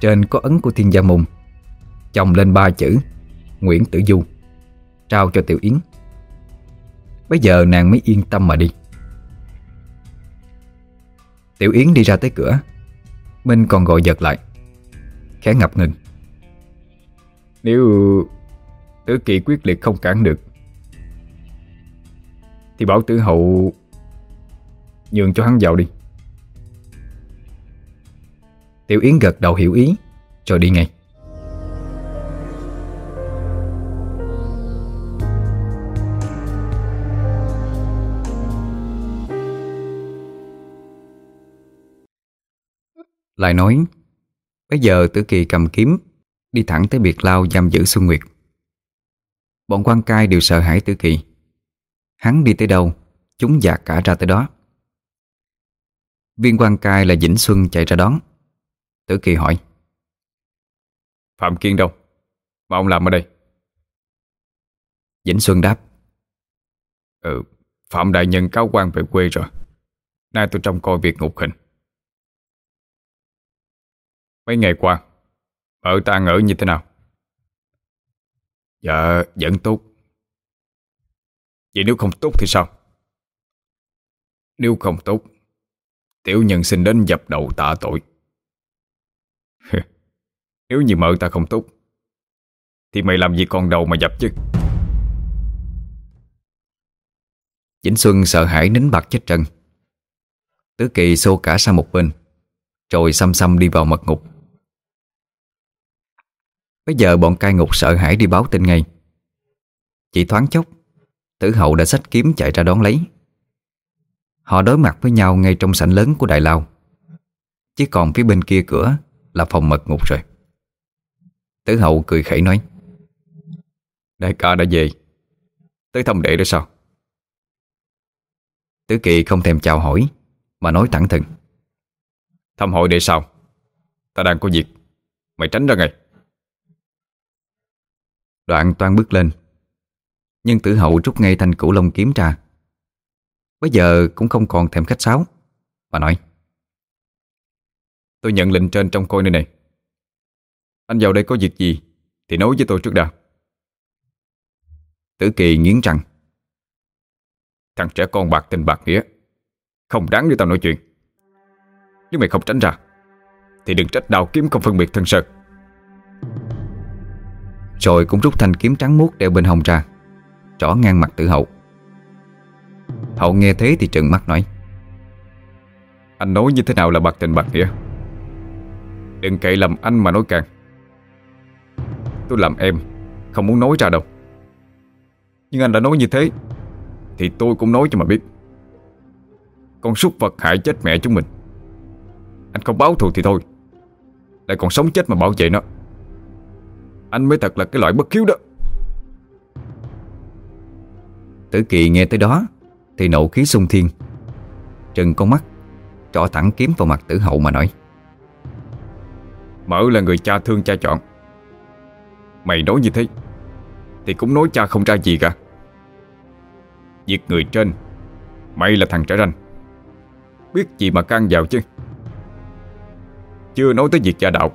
Trên có ấn của thiên gia mùng, Chồng lên ba chữ Nguyễn Tử Du Trao cho Tiểu Yến. Bây giờ nàng mới yên tâm mà đi. Tiểu Yến đi ra tới cửa. Minh còn gọi giật lại. Khẽ ngập ngừng. Nếu Tử kỳ quyết liệt không cản được, Thì bảo tử hậu Nhường cho hắn vào đi. Tiểu Yến gật đầu hiểu ý, Rồi đi ngay. Lại nói Bây giờ Tử Kỳ cầm kiếm Đi thẳng tới biệt lao giam giữ Xuân Nguyệt. Bọn quan cai đều sợ hãi Tử Kỳ. Hắn đi tới đâu Chúng dạt cả ra tới đó. Viên quan cai là Vĩnh Xuân chạy ra đón. Tử Kỳ hỏi Phạm Kiên đâu? Mà ông làm ở đây? Vĩnh Xuân đáp Ừ Phạm Đại Nhân cáo quan về quê rồi. Nay tôi trông coi việc ngục hình Mấy ngày qua Vợ ta ngỡ như thế nào? Dạ vẫn tốt. Vậy nếu không tốt thì sao? Nếu không tốt, Tiểu nhân xin đến dập đầu tạ tội. Nếu như mợ ta không tốt, Thì mày làm gì còn đầu mà dập chứ? Vĩnh Xuân sợ hãi nín bặt chết trần. Tứ kỳ xô cả sang một bên, Rồi xăm xăm đi vào mật ngục. Bây giờ bọn cai ngục sợ hãi đi báo tin ngay. Chỉ thoáng chốc, Tử hậu đã xách kiếm chạy ra đón lấy. Họ đối mặt với nhau ngay trong sảnh lớn của Đại Lao. Chỉ còn phía bên kia cửa Là phòng mật ngục rồi. Tử hậu cười khẩy nói, Đại ca đã về. Tới thăm đệ đó sao? Tử kỳ không thèm chào hỏi, Mà nói thẳng thừng, Thăm hội đệ sao? Ta đang có việc, Mày tránh ra ngay. Đoạn toan bước lên. Nhưng tử hậu rút ngay thanh cửu long kiếm ra. Bây giờ cũng không còn thèm khách sáo. Mà nói, Tôi nhận lệnh trên trong coi nơi này. Anh vào đây có việc gì Thì nói với tôi trước đã. Tử kỳ nghiến răng, Thằng trẻ con bạc tình bạc nghĩa, Không đáng để tao nói chuyện. Nếu mày không tránh ra Thì đừng trách đào kiếm không phân biệt thân sơn rồi cũng rút thanh kiếm trắng muốt đeo bên hông ra. Trỏ ngang mặt tử hậu. Hậu nghe thế thì trừng mắt nói, Anh nói như thế nào là bạc tình bạc nghĩa? Đừng cậy lầm anh mà nói càng. Tôi làm em Không muốn nói ra đâu. Nhưng anh đã nói như thế Thì tôi cũng nói cho mà biết. Con súc vật hại chết mẹ chúng mình. Anh không báo thù thì thôi. Lại còn sống chết mà bảo vệ nó. Anh mới thật là cái loại bất khiếu đó. Tử kỳ nghe tới đó, Thì nộ khí sung thiên. Trừng con mắt, Trỏ thẳng kiếm vào mặt tử hậu mà nói. Mở là người cha thương cha chọn. Mày nói như thế, Thì cũng nói cha không ra gì cả. Việc người trên, Mày là thằng trở ranh. Biết gì mà can vào chứ? Chưa nói tới việc gia đạo.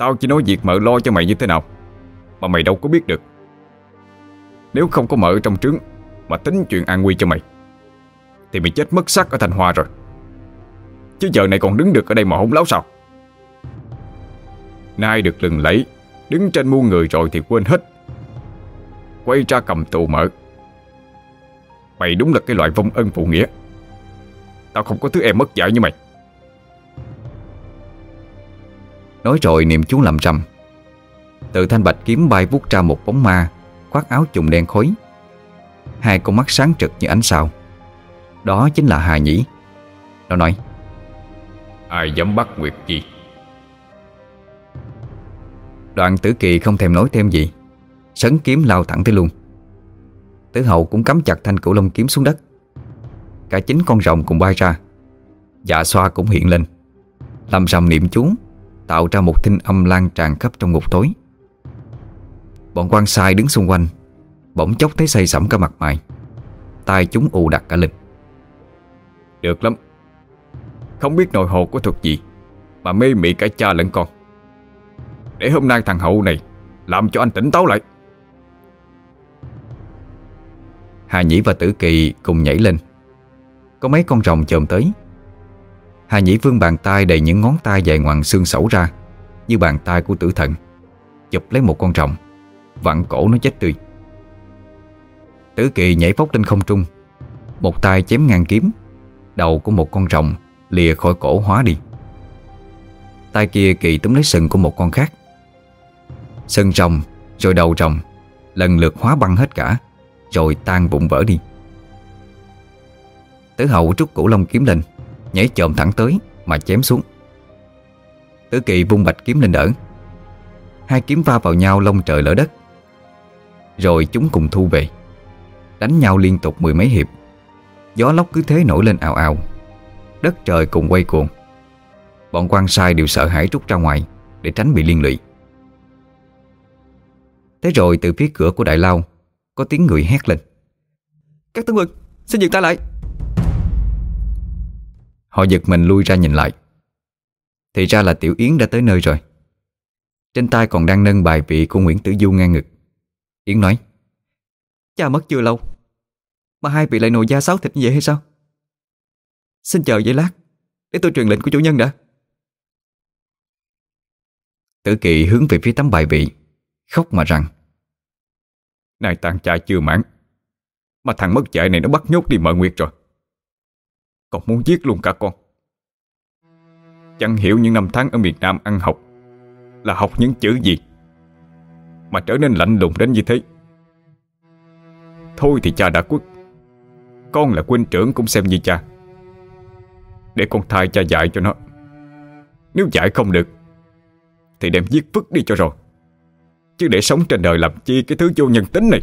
Tao chỉ nói việc mợ lo cho mày như thế nào, Mà mày đâu có biết được. Nếu không có mợ trong trứng Mà tính chuyện an nguy cho mày, Thì mày chết mất sắc ở thành hoa rồi. Chứ giờ này còn đứng được ở đây mà hỗn láo sao? Nay được lừng lẫy, Đứng trên muôn người rồi thì quên hết. Quay ra cầm tù mở. Mày đúng là cái loại vong ân phụ nghĩa. Tao không có thứ em mất dạy như mày. Nói rồi niệm chú lầm rầm Từ thanh bạch kiếm bay vút ra một bóng ma Khoác áo trùng đen khối. Hai con mắt sáng trực như ánh sao. Đó chính là Hà Nhĩ. Nó nói Ai dám bắt Nguyệt Chi Đoạn tử kỳ không thèm nói thêm gì. Sấn kiếm lao thẳng tới luôn. Tử hậu cũng cắm chặt thanh cửu long kiếm xuống đất. Cả chín con rồng cùng bay ra. Dạ xoa cũng hiện lên. Làm rầm niệm chú Tạo ra một thinh âm lan tràn khắp trong ngục tối. Bọn quan sai đứng xung quanh Bỗng chốc thấy say sẩm cả mặt mày. Tai chúng ù đặt cả lên. Được lắm. Không biết nội hồ của thuật gì Mà mê mị cả cha lẫn con. Để hôm nay thằng hậu này Làm cho anh tỉnh táo lại. Hà Nhĩ và Tử Kỳ cùng nhảy lên. Có mấy con rồng chồm tới Hà Nhĩ vương bàn tay đầy những ngón tay dài ngoằng xương sẩu ra, Như bàn tay của tử thần. Chụp lấy một con rồng, Vặn cổ nó chết tươi. Tử Kỳ nhảy phóc lên không trung, Một tay chém ngang kiếm, Đầu của một con rồng Lìa khỏi cổ hóa đi. Tay kia Kỳ túm lấy sừng của một con khác. Sừng rồng, Rồi đầu rồng, Lần lượt hóa băng hết cả, Rồi tan vụn vỡ đi. Tử hậu trút cổ long kiếm lên Nhảy chồm thẳng tới Mà chém xuống. Tứ kỳ vung bạch kiếm lên đỡ. Hai kiếm va vào nhau lông trời lỡ đất. Rồi chúng cùng thu về. Đánh nhau liên tục mười mấy hiệp. Gió lốc cứ thế nổi lên ào ào. Đất trời cùng quay cuồng. Bọn quan sai đều sợ hãi rút ra ngoài Để tránh bị liên lụy. Thế rồi từ phía cửa của đại lao, Có tiếng người hét lên. Các tướng quân, xin dừng ta lại. Họ giật mình lui ra nhìn lại. Thì ra là Tiểu Yến đã tới nơi rồi. Trên tay còn đang nâng bài vị của Nguyễn Tử Du ngang ngực. Yến nói, Cha mất chưa lâu? Mà hai vị lại nồi da sáo thịt như vậy hay sao? Xin chờ giây lát, Để tôi truyền lệnh của chủ nhân đã. Tử kỳ hướng về phía tấm bài vị, Khóc mà rằng, Này tàn cha chưa mãn, Mà thằng mất dạy này nó bắt nhốt đi mợ nguyệt rồi. Còn muốn giết luôn cả con. Chẳng hiểu những năm tháng ở miền Nam ăn học Là học những chữ gì Mà trở nên lạnh lùng đến như thế. Thôi thì cha đã quất, Con là huynh trưởng cũng xem như cha. Để con thay cha dạy cho nó. Nếu dạy không được, Thì đem giết vứt đi cho rồi. Chứ để sống trên đời làm chi cái thứ vô nhân tính này?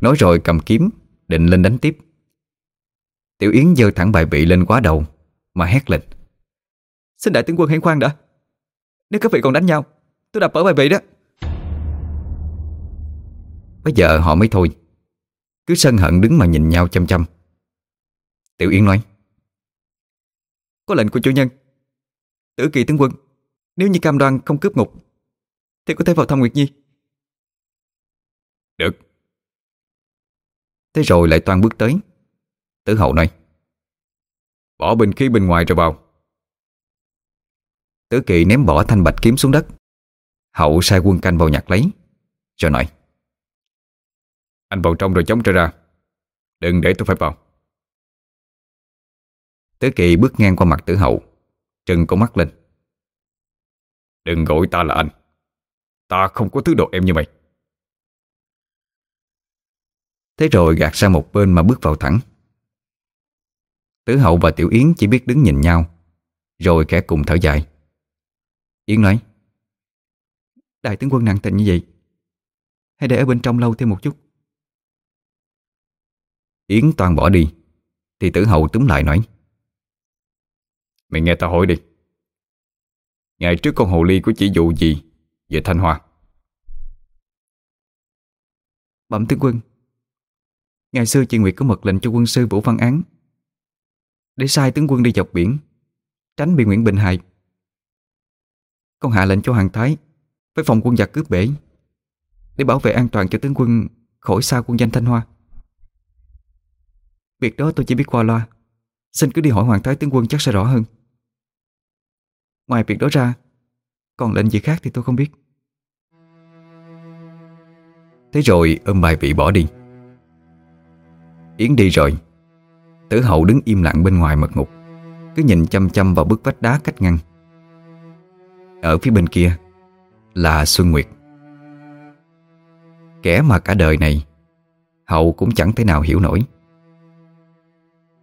Nói rồi cầm kiếm, Định lên đánh tiếp. Tiểu Yến giơ thẳng bài vị lên quá đầu Mà hét lên. Xin đại tướng quân hãy khoan đã. Nếu các vị còn đánh nhau Tôi đập ở bài vị đó. Bây giờ họ mới thôi. Cứ sân hận đứng mà nhìn nhau chăm chăm. Tiểu Yến nói. Có lệnh của chủ nhân. Tử kỳ tướng quân Nếu như cam đoan không cướp ngục Thì có thể vào thăm Nguyệt Nhi. Được. Thế rồi lại toan bước tới Tử hậu nói Bỏ bình khí bên ngoài rồi vào. Tử kỳ ném bỏ thanh bạch kiếm xuống đất. Hậu sai quân canh vào nhặt lấy. Rồi nói Anh vào trong rồi chống trở ra. Đừng để tôi phải vào. Tứ kỳ bước ngang qua mặt tử hậu. Trừng con mắt lên. Đừng gọi ta là anh. Ta không có thứ đồ em như mày. Thế rồi gạt sang một bên mà bước vào thẳng. Tử hậu và Tiểu Yến chỉ biết đứng nhìn nhau, Rồi kẻ cùng thở dài. Yến nói, Đại tướng quân nặng tình như vậy, Hãy để ở bên trong lâu thêm một chút. Yến toàn bỏ đi, Thì tử hậu túm lại nói, Mày nghe tao hỏi đi. Ngày trước con hồ ly có chỉ dụ gì Về Thanh Hoa? Bẩm tướng quân, Ngày xưa chị Nguyệt có mật lệnh cho quân sư Vũ Văn Án để sai tướng quân đi dọc biển, Tránh bị Nguyễn Bình hại. Con hạ lệnh cho Hoàng Thái với phòng quân giặc cướp bể Để bảo vệ an toàn cho tướng quân Khỏi xa quân danh Thanh Hoa. Việc đó tôi chỉ biết qua loa, Xin cứ đi hỏi Hoàng Thái tướng quân chắc sẽ rõ hơn. Ngoài việc đó ra, Còn lệnh gì khác thì tôi không biết. Thế rồi ôm bài vị bỏ đi. Yến đi rồi. Tử hậu đứng im lặng bên ngoài mật ngục, Cứ nhìn chăm chăm vào bức vách đá cách ngăn. Ở phía bên kia Là Xuân Nguyệt. Kẻ mà cả đời này, Hậu cũng chẳng thể nào hiểu nổi.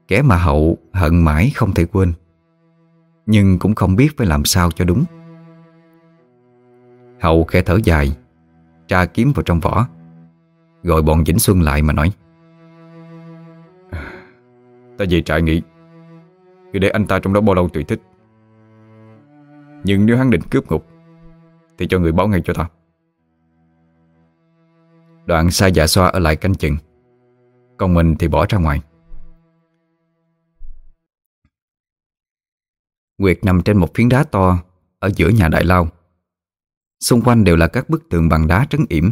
Kẻ mà Hậu hận mãi không thể quên, Nhưng cũng không biết phải làm sao cho đúng. Hậu khẽ thở dài, Tra kiếm vào trong vỏ, Gọi bọn Vĩnh Xuân lại mà nói. Ta về trại nghỉ. Cứ để anh ta trong đó bao lâu tùy thích. Nhưng nếu hắn định cướp ngục, Thì cho người báo ngay cho ta. Đoạn sai dạ xoa ở lại canh chừng. Còn mình thì bỏ ra ngoài. Nguyệt nằm trên một phiến đá to Ở giữa nhà đại lao. Xung quanh đều là các bức tường bằng đá trấn yểm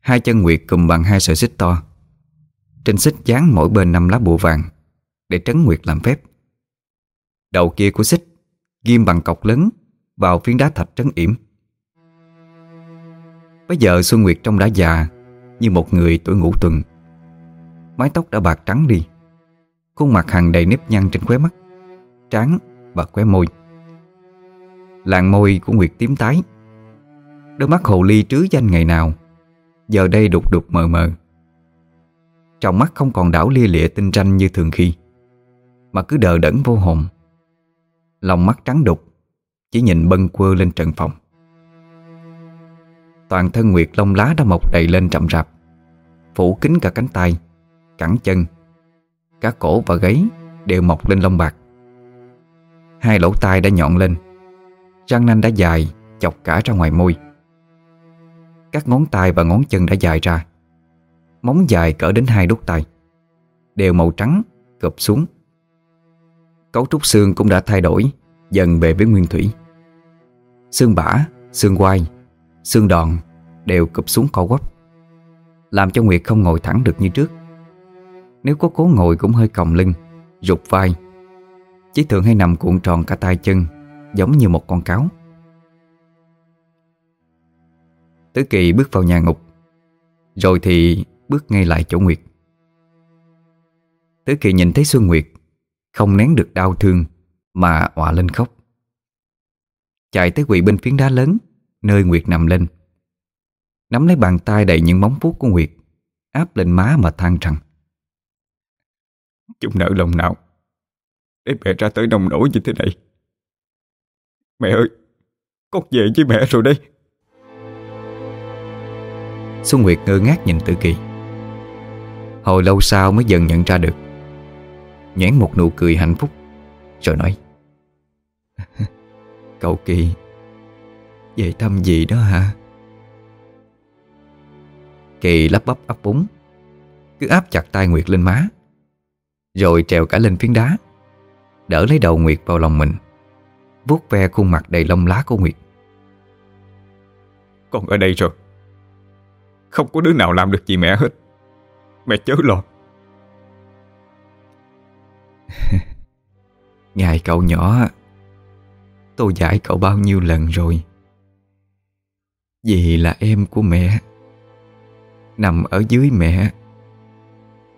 Hai chân Nguyệt cùng bằng hai sợi xích to. Trên xích dán mỗi bên năm lá bùa vàng Để trấn Nguyệt làm phép. Đầu kia của xích, Ghim bằng cọc lớn Vào phiến đá thạch trấn yểm. Bây giờ Xuân Nguyệt trông đã già Như một người tuổi ngũ tuần. Mái tóc đã bạc trắng đi, Khuôn mặt hàng đầy nếp nhăn trên khóe mắt, Trán và khóe môi. Làn môi của Nguyệt tím tái, Đôi mắt hồ ly trứ danh ngày nào, Giờ đây đục đục mờ mờ. Trong mắt không còn đảo lia lịa tinh ranh như thường khi, Mà cứ đờ đẫn vô hồn. Lòng mắt trắng đục, Chỉ nhìn bâng quơ lên trần phòng. Toàn thân Nguyệt lông lá đã mọc đầy lên rậm rạp, Phủ kín cả cánh tay, Cẳng chân, Cả cổ và gáy đều mọc lên lông bạc. Hai lỗ tai đã nhọn lên, Răng nanh đã dài, Chọc cả ra ngoài môi. Các ngón tay và ngón chân đã dài ra Móng dài cỡ đến hai đốt tay Đều màu trắng Gập xuống. Cấu trúc xương cũng đã thay đổi Dần về với nguyên thủy. Xương bả, xương quai Xương đòn đều cụp xuống co quắp Làm cho Nguyệt không ngồi thẳng được như trước. Nếu có cố ngồi cũng hơi còng lưng Rụt vai. Chỉ thường hay nằm cuộn tròn cả tay chân Giống như một con cáo. Tứ kỳ bước vào nhà ngục Rồi thì bước ngay lại chỗ Nguyệt. Tứ kỳ nhìn thấy Xuân Nguyệt Không nén được đau thương Mà òa lên khóc. Chạy tới quỳ bên phiến đá lớn Nơi Nguyệt nằm lên. Nắm lấy bàn tay đầy những móng vuốt của Nguyệt Áp lên má mà than rằng Chúng nợ lòng nào Để mẹ ra tới nông nổi như thế này? Mẹ ơi Con về với mẹ rồi đây. Xuân Nguyệt ngơ ngác nhìn Tử Kỳ Hồi lâu sau mới dần nhận ra được. Nhãn một nụ cười hạnh phúc, Rồi nói, Cậu Kỳ, Về thăm gì đó hả? Kỳ lắp bắp ấp úng, Cứ áp chặt tay Nguyệt lên má, Rồi trèo cả lên phiến đá, Đỡ lấy đầu Nguyệt vào lòng mình, vuốt ve khuôn mặt đầy lông lá của Nguyệt. Con ở đây rồi. Không có đứa nào làm được gì mẹ hết. Mẹ chớ lo Ngày cậu nhỏ Tôi dạy cậu bao nhiêu lần rồi. Vì là em của mẹ, Nằm ở dưới mẹ,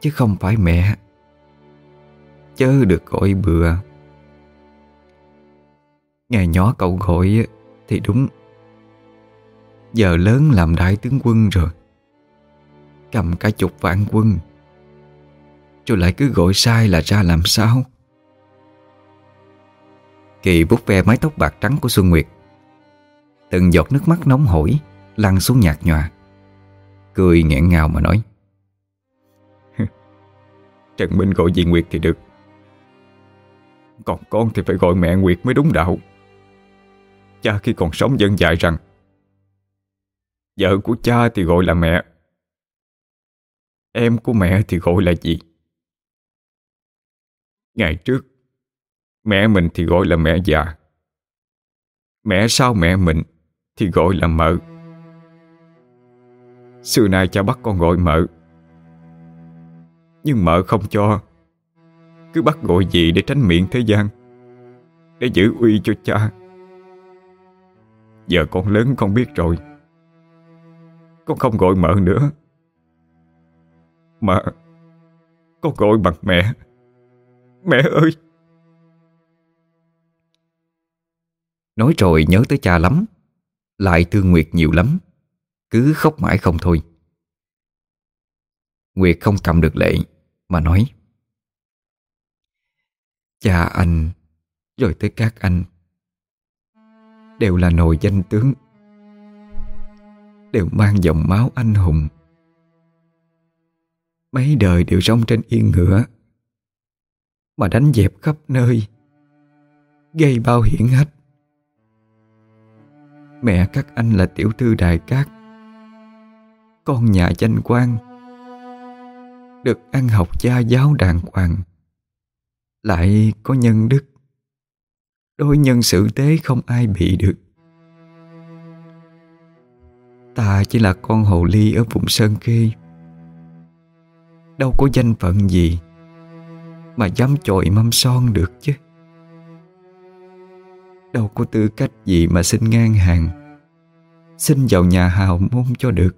Chứ không phải mẹ. Chớ được gọi bừa. Ngày nhỏ cậu gọi Thì đúng. Giờ lớn làm đại tướng quân rồi. Cầm cả chục vạn quân. Rồi lại cứ gọi sai là ra làm sao? Kỳ bút ve mái tóc bạc trắng của Xuân Nguyệt. Từng giọt nước mắt nóng hổi Lăn xuống nhạt nhòa. Cười nghẹn ngào mà nói, Trần Minh gọi gì Nguyệt thì được. Còn con thì phải gọi mẹ Nguyệt mới đúng đạo. Cha khi còn sống dân dạy rằng, Vợ của cha thì gọi là mẹ Em của mẹ thì gọi là gì? Ngày trước, Mẹ mình thì gọi là mẹ già. Mẹ sau mẹ mình Thì gọi là mợ. Xưa nay cha bắt con gọi mợ. Nhưng mợ không cho. Cứ bắt gọi gì để tránh miệng thế gian, Để giữ uy cho cha. Giờ con lớn con biết rồi. Con không gọi mợ nữa. Mà Con gọi bằng mẹ. Mẹ ơi! Nói rồi nhớ tới cha lắm. Lại thương Nguyệt nhiều lắm. Cứ khóc mãi không thôi. Nguyệt không cầm được lệ, Mà nói, Cha anh, Rồi tới các anh, Đều là nồi danh tướng, Đều mang dòng máu anh hùng. Mấy đời đều rong trên yên ngựa. Mà đánh dẹp khắp nơi, Gây bao hiển hách. Mẹ các anh là tiểu thư đại cát. Con nhà danh quan, Được ăn học cha giáo đàng hoàng. Lại có nhân đức. Đôi nhân xử tế không ai bị được. Ta chỉ là con hồ ly ở vùng Sơn Khê. Đâu có danh phận gì Mà dám chọi mâm son được chứ. Đâu có tư cách gì mà xin ngang hàng, Xin vào nhà hào môn cho được.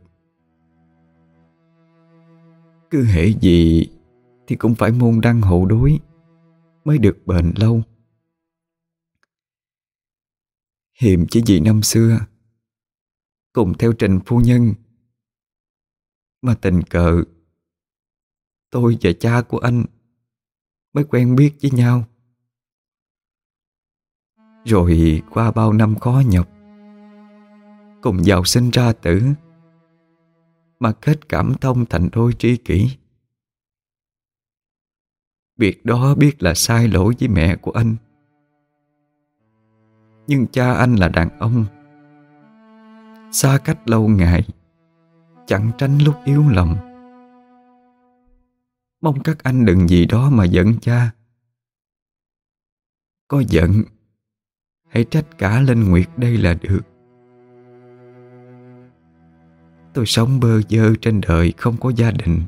Cứ hệ gì Thì cũng phải môn đăng hộ đối Mới được bền lâu. Hiểm chỉ vì năm xưa, Cùng theo trình phu nhân Mà tình cờ Tôi và cha của anh Mới quen biết với nhau. Rồi qua bao năm khó nhọc, Cùng giàu sinh ra tử, Mà kết cảm thông thành đôi tri kỷ. Việc đó biết là sai lỗi với mẹ của anh. Nhưng cha anh là đàn ông, Xa cách lâu ngày, Chẳng tránh lúc yếu lòng. Mong các anh đừng gì đó mà giận cha. Có giận, Hãy trách cả lên Nguyệt đây là được. Tôi sống bơ vơ trên đời không có gia đình.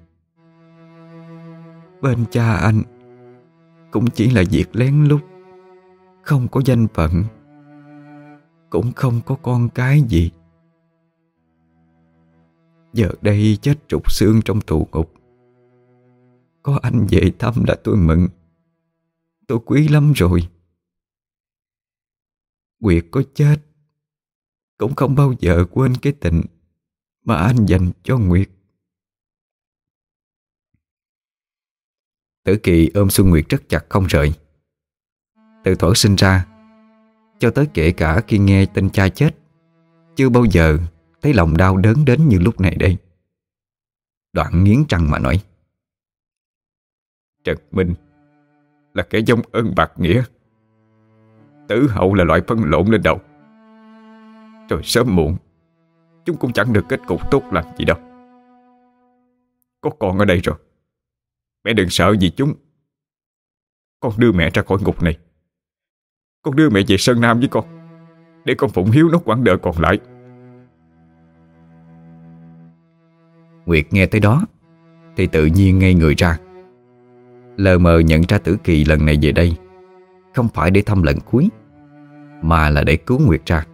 Bên cha anh Cũng chỉ là việc lén lút, Không có danh phận, Cũng không có con cái gì. Giờ đây chết trục xương trong tù ngục. Có anh về thăm là tôi mừng. Tôi quý lắm rồi. Nguyệt có chết. Cũng không bao giờ quên cái tình Mà anh dành cho Nguyệt. Tử Kỳ ôm Xuân Nguyệt rất chặt không rời. Từ thuở sinh ra, Cho tới kể cả khi nghe tin cha chết, Chưa bao giờ Thấy lòng đau đớn đến như lúc này đây. Đoạn nghiến răng mà nói. Trần Minh, Là kẻ giống ơn bạc nghĩa. Tử hậu là loại phân lộn lên đầu. Rồi sớm muộn, Chúng cũng chẳng được kết cục tốt lành gì đâu. Có con ở đây rồi. Mẹ đừng sợ gì chúng. Con đưa mẹ ra khỏi ngục này. Con đưa mẹ về Sơn Nam với con, Để con phụng hiếu nó quãng đời còn lại. Nguyệt nghe tới đó, Thì tự nhiên ngây người ra. Lờ mờ nhận ra Tử Kỳ lần này về đây. Không phải để thăm lần cuối, Mà là để cứu Nguyệt ra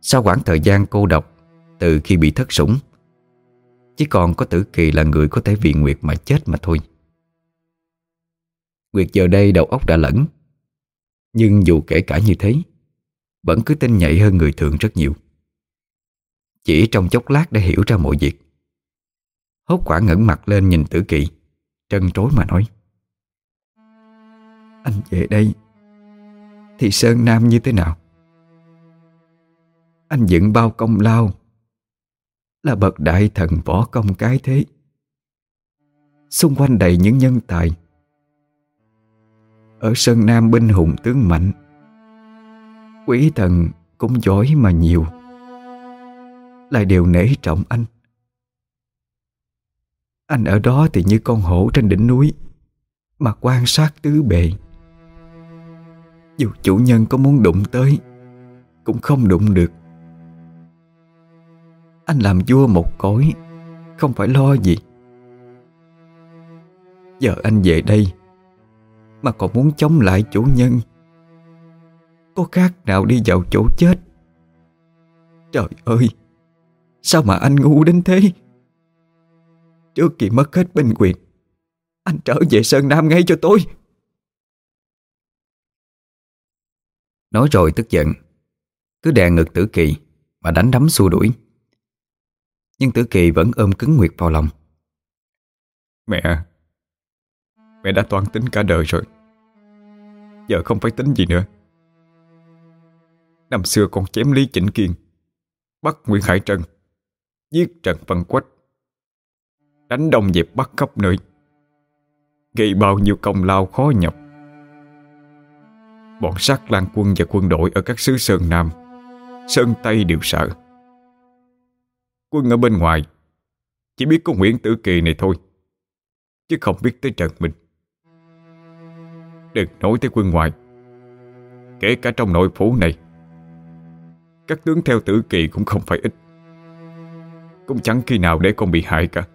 Sau khoảng thời gian cô độc, Từ khi bị thất sủng, Chỉ còn có Tử Kỳ là người có thể vì Nguyệt mà chết mà thôi. Nguyệt giờ đây đầu óc đã lẫn, Nhưng dù kể cả như thế, Vẫn cứ tin nhạy hơn người thường rất nhiều. Chỉ trong chốc lát đã hiểu ra mọi việc. Hốt quả ngẩng mặt lên nhìn tử kỳ. Trân trối mà nói. Anh về đây, Thì Sơn Nam như thế nào? Anh dựng bao công lao, Là bậc đại thần võ công cái thế. Xung quanh đầy những nhân tài. Ở Sơn Nam binh hùng tướng mạnh, Quỷ thần cũng giỏi mà nhiều. Lại đều nể trọng anh. Anh ở đó thì như con hổ trên đỉnh núi, Mà quan sát tứ bề. Dù chủ nhân có muốn đụng tới, Cũng không đụng được. Anh làm vua một cõi, Không phải lo gì. Giờ anh về đây, Mà còn muốn chống lại chủ nhân. Có khác nào đi vào chỗ chết? Trời ơi, Sao mà anh ngu đến thế? Trước khi mất hết binh quyền. Anh trở về Sơn Nam ngay cho tôi. Nói rồi tức giận. Cứ đè ngực tử kỳ Mà đánh đấm xua đuổi. Nhưng tử kỳ vẫn ôm cứng Nguyệt vào lòng. Mẹ Mẹ đã toan tính cả đời rồi. Giờ không phải tính gì nữa. Năm xưa con chém Lý Chỉnh Kiên Bắt Nguyễn Hải Trân Giết Trần Văn Quách Đánh đồng dẹp bắt khắp nơi. Gây bao nhiêu công lao khó nhọc. Bọn sát lan quân và quân đội Ở các xứ Sơn Nam, Sơn Tây đều sợ. Quân ở bên ngoài, Chỉ biết có Nguyễn Tử Kỳ này thôi, Chứ không biết tới Trần Minh. Đừng nói tới quân ngoài Kể cả trong nội phủ này, Các tướng theo Tử Kỳ cũng không phải ít. Cũng chẳng khi nào để con bị hại cả.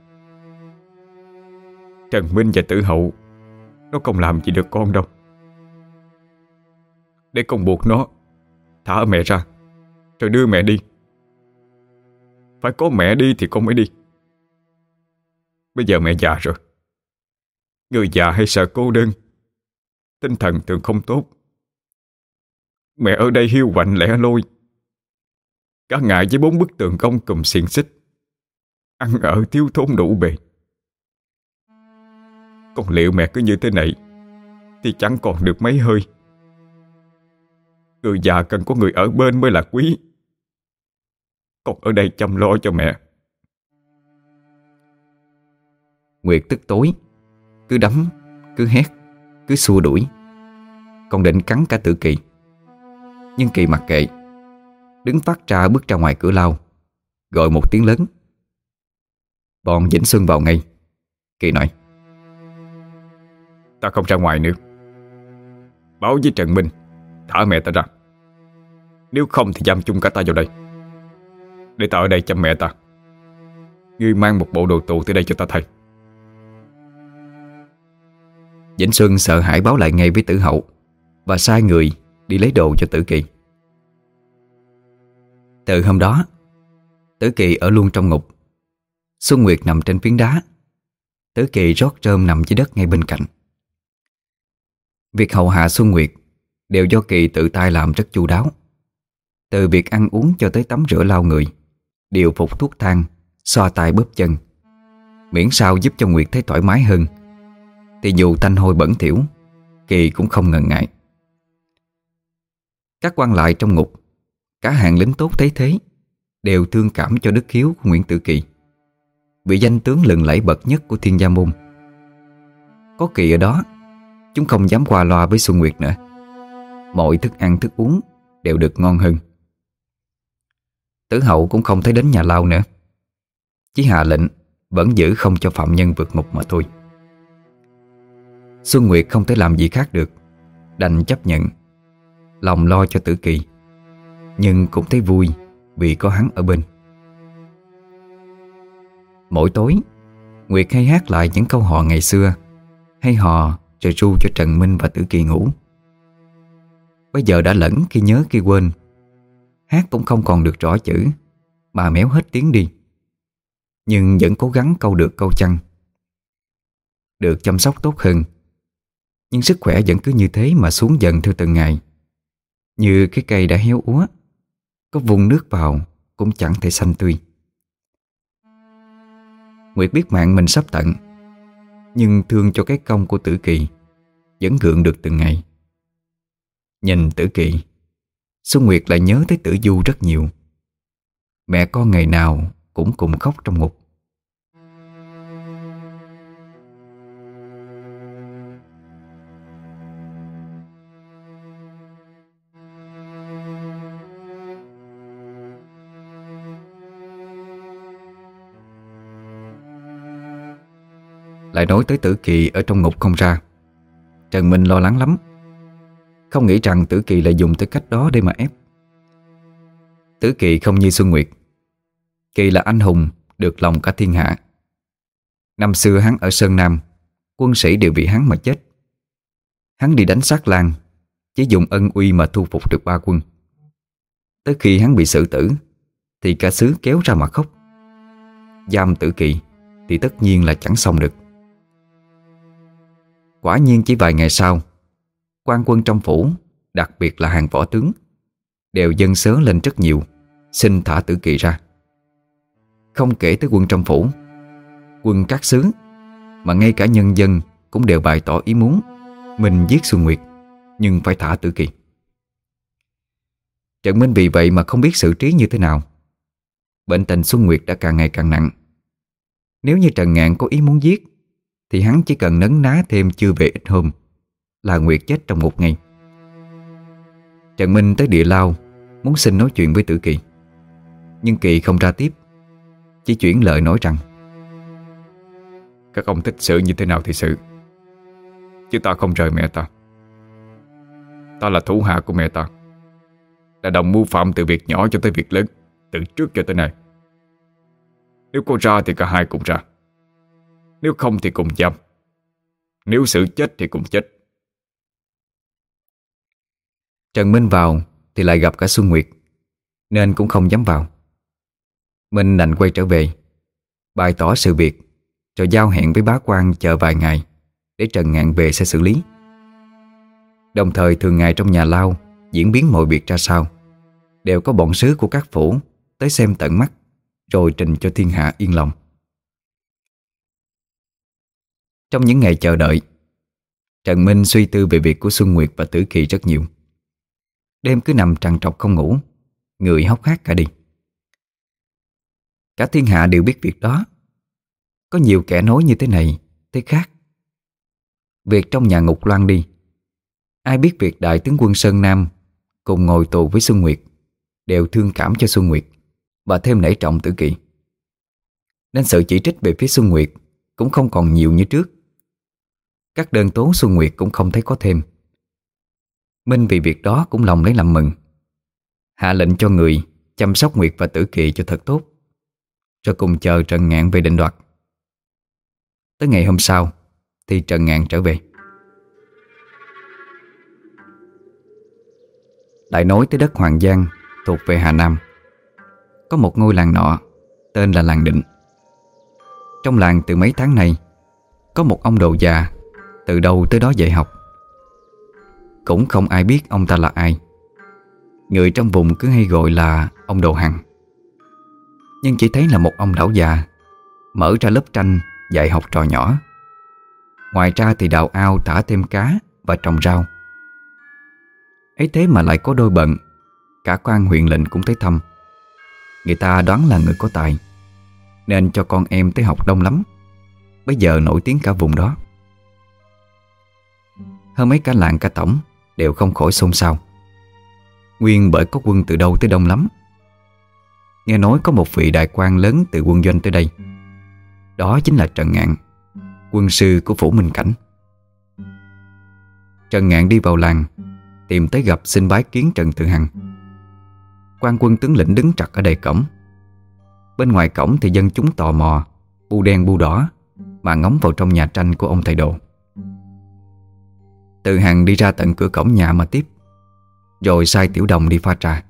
Trần Minh và Tử Hậu. Nó không làm gì được con đâu. Để con buộc nó, Thả mẹ ra, Rồi đưa mẹ đi. Phải có mẹ đi thì con mới đi. Bây giờ mẹ già rồi. Người già hay sợ cô đơn, Tinh thần thường không tốt. Mẹ ở đây hiu quạnh lẻ lôi Cả ngày với bốn bức tường công cùm xiên xích. Ăn ở thiếu thốn đủ bề. Còn liệu mẹ cứ như thế này Thì chẳng còn được mấy hơi. Người già cần có người ở bên mới là quý. Con ở đây chăm lo cho mẹ. Nguyệt tức tối Cứ đấm, cứ hét Cứ xua đuổi. Còn định cắn cả tử kỳ. Nhưng kỳ mặc kệ Đứng phát ra bước ra ngoài cửa lao Gọi một tiếng lớn. Bọn Vĩnh Xuân vào ngay Kỳ nói Ta không ra ngoài nữa. Báo với Trần Minh, Thả mẹ ta ra. Nếu không thì giam chung cả ta vào đây. Để ta ở đây chăm mẹ ta. Ngươi mang một bộ đồ tù tới đây cho ta thay. Vĩnh Xuân sợ hãi báo lại ngay với tử hậu Và sai người đi lấy đồ cho tử kỳ. Từ hôm đó, Tử kỳ ở luôn trong ngục. Xuân Nguyệt nằm trên phiến đá. Tử kỳ rót rơm nằm dưới đất ngay bên cạnh. Việc hầu hạ Xuân Nguyệt Đều do Kỳ tự tay làm rất chu đáo. Từ việc ăn uống cho tới tắm rửa lau người, Điều phục thuốc thang, Xoa tay bóp chân, Miễn sao giúp cho Nguyệt thấy thoải mái hơn, Thì dù thanh hôi bẩn thỉu, Kỳ cũng không ngần ngại. Các quan lại trong ngục, Cả hàng lính tốt thấy thế, Đều thương cảm cho đức hiếu của Nguyễn Tử Kỳ. Vị danh tướng lừng lẫy bậc nhất của thiên gia môn. Có Kỳ ở đó Chúng không dám qua loa với Xuân Nguyệt nữa. Mọi thức ăn, thức uống Đều được ngon hơn. Tử hậu cũng không thấy đến nhà lao nữa. Chỉ hạ lệnh Vẫn giữ không cho phạm nhân vượt ngục mà thôi. Xuân Nguyệt không thể làm gì khác được, Đành chấp nhận, Lòng lo cho tử kỳ, Nhưng cũng thấy vui Vì có hắn ở bên. Mỗi tối, Nguyệt hay hát lại những câu hò ngày xưa, Hay hò rồi ru, cho Trần Minh và Tử Kỳ ngủ. Bây giờ đã lẫn khi nhớ khi quên. Hát cũng không còn được rõ chữ. Mà méo hết tiếng đi. Nhưng vẫn cố gắng câu được câu chăng. Được chăm sóc tốt hơn. Nhưng sức khỏe vẫn cứ như thế mà xuống dần theo từng ngày. Như cái cây đã héo úa, Có vùng nước vào Cũng chẳng thể xanh tươi. Nguyệt biết mạng mình sắp tận. Nhưng thương cho cái công của tử kỳ, Vẫn gượng được từng ngày. Nhìn tử kỳ, Xuân Nguyệt lại nhớ tới tử du rất nhiều. Mẹ con ngày nào cũng cùng khóc trong ngục. Lại nói tới tử kỳ ở trong ngục không ra. Trần Minh lo lắng lắm. Không nghĩ rằng tử kỳ lại dùng tới cách đó để mà ép. Tử kỳ không như Xuân Nguyệt. Kỳ là anh hùng, Được lòng cả thiên hạ. Năm xưa hắn ở Sơn Nam, Quân sĩ đều bị hắn mà chết. Hắn đi đánh sát Lan Chỉ dùng ân uy mà thu phục được ba quân. Tới khi hắn bị xử tử, Thì cả xứ kéo ra mà khóc. Giam tử kỳ Thì tất nhiên là chẳng xong được. Quả nhiên chỉ vài ngày sau, quan quân trong phủ, Đặc biệt là hàng võ tướng, Đều dân sớ lên rất nhiều, Xin thả tử kỳ ra. Không kể tới quân trong phủ, Quân các xứ, Mà ngay cả nhân dân Cũng đều bày tỏ ý muốn Mình giết Xuân Nguyệt, Nhưng phải thả tử kỳ. Trần Minh vì vậy mà không biết xử trí như thế nào. Bệnh tình Xuân Nguyệt đã càng ngày càng nặng. Nếu như Trần Ngạn có ý muốn giết thì hắn chỉ cần nấn ná thêm chưa về ít hôm, Là Nguyệt chết trong một ngày. Trần Minh tới địa lao, Muốn xin nói chuyện với Tử Kỳ. Nhưng Kỳ không ra tiếp, Chỉ chuyển lời nói rằng, Các ông thích xử như thế nào thì xử, Chứ ta không rời mẹ ta. Ta là thủ hạ của mẹ ta, Đã đồng mưu phạm từ việc nhỏ cho tới việc lớn, Từ trước cho tới nay. Nếu cô ra thì cả hai cùng ra nếu không thì cùng giam. Nếu xử chết thì cùng chết. Trần Minh vào Thì lại gặp cả Xuân Nguyệt, Nên cũng không dám vào. Minh đành quay trở về, Bày tỏ sự việc Rồi giao hẹn với bá quan chờ vài ngày Để Trần Ngạn về sẽ xử lý. Đồng thời thường ngày trong nhà lao Diễn biến mọi việc ra sao, Đều có bọn sứ của các phủ Tới xem tận mắt, Rồi trình cho thiên hạ yên lòng. Trong những ngày chờ đợi. Trần Minh suy tư về việc của Xuân Nguyệt và Tử Kỳ rất nhiều. Đêm cứ nằm trằn trọc không ngủ, Người hóc hát cả đi. Cả thiên hạ đều biết việc đó. Có nhiều kẻ nói như thế này, Thế khác. Việc trong nhà ngục loan đi. Ai biết việc đại tướng quân Sơn Nam Cùng ngồi tù với Xuân Nguyệt Đều thương cảm cho Xuân Nguyệt Và thêm nể trọng tử kỵ Nên sự chỉ trích về phía Xuân Nguyệt Cũng không còn nhiều như trước. Các đơn tố Xuân Nguyệt cũng không thấy có thêm. Minh vì việc đó cũng lòng lấy làm mừng. Hạ lệnh cho người Chăm sóc Nguyệt và Tử Kỳ cho thật tốt, Rồi cùng chờ Trần Ngạn về định đoạt. Tới ngày hôm sau, Thì Trần Ngạn trở về. Lại nói tới đất Hoàng Giang Thuộc về Hà Nam. Có một ngôi làng nọ, Tên là làng Định. Trong làng từ mấy tháng này, Có một ông đồ già từ đâu tới đó dạy học. Cũng không ai biết ông ta là ai. Người trong vùng cứ hay gọi là ông Đồ Hằng. Nhưng chỉ thấy là một ông lão già, Mở ra lớp tranh, dạy học trò nhỏ. Ngoài ra thì đào ao thả thêm cá và trồng rau. Ấy thế mà lại có đôi bận, Cả quan huyện lệnh cũng thấy thăm. Người ta đoán là người có tài, Nên cho con em tới học đông lắm. Bây giờ nổi tiếng cả vùng đó. Hơn mấy cả làng cả tổng Đều không khỏi xôn xao. Nguyên bởi có quân từ đâu tới đông lắm. Nghe nói có một vị đại quan lớn từ quân doanh tới đây. Đó chính là Trần Ngạn, Quân sư của Phủ Minh Cảnh. Trần Ngạn đi vào làng, Tìm tới gặp xin bái kiến Trần Tự Hằng. Quan quân tướng lĩnh đứng chặt ở đầy cổng. Bên ngoài cổng thì dân chúng tò mò, Bu đen bu đỏ Mà ngóng vào trong nhà tranh của ông thầy đồ. Tự Hằng đi ra tận cửa cổng nhà mà tiếp. Rồi sai Tiểu Đồng đi pha trà.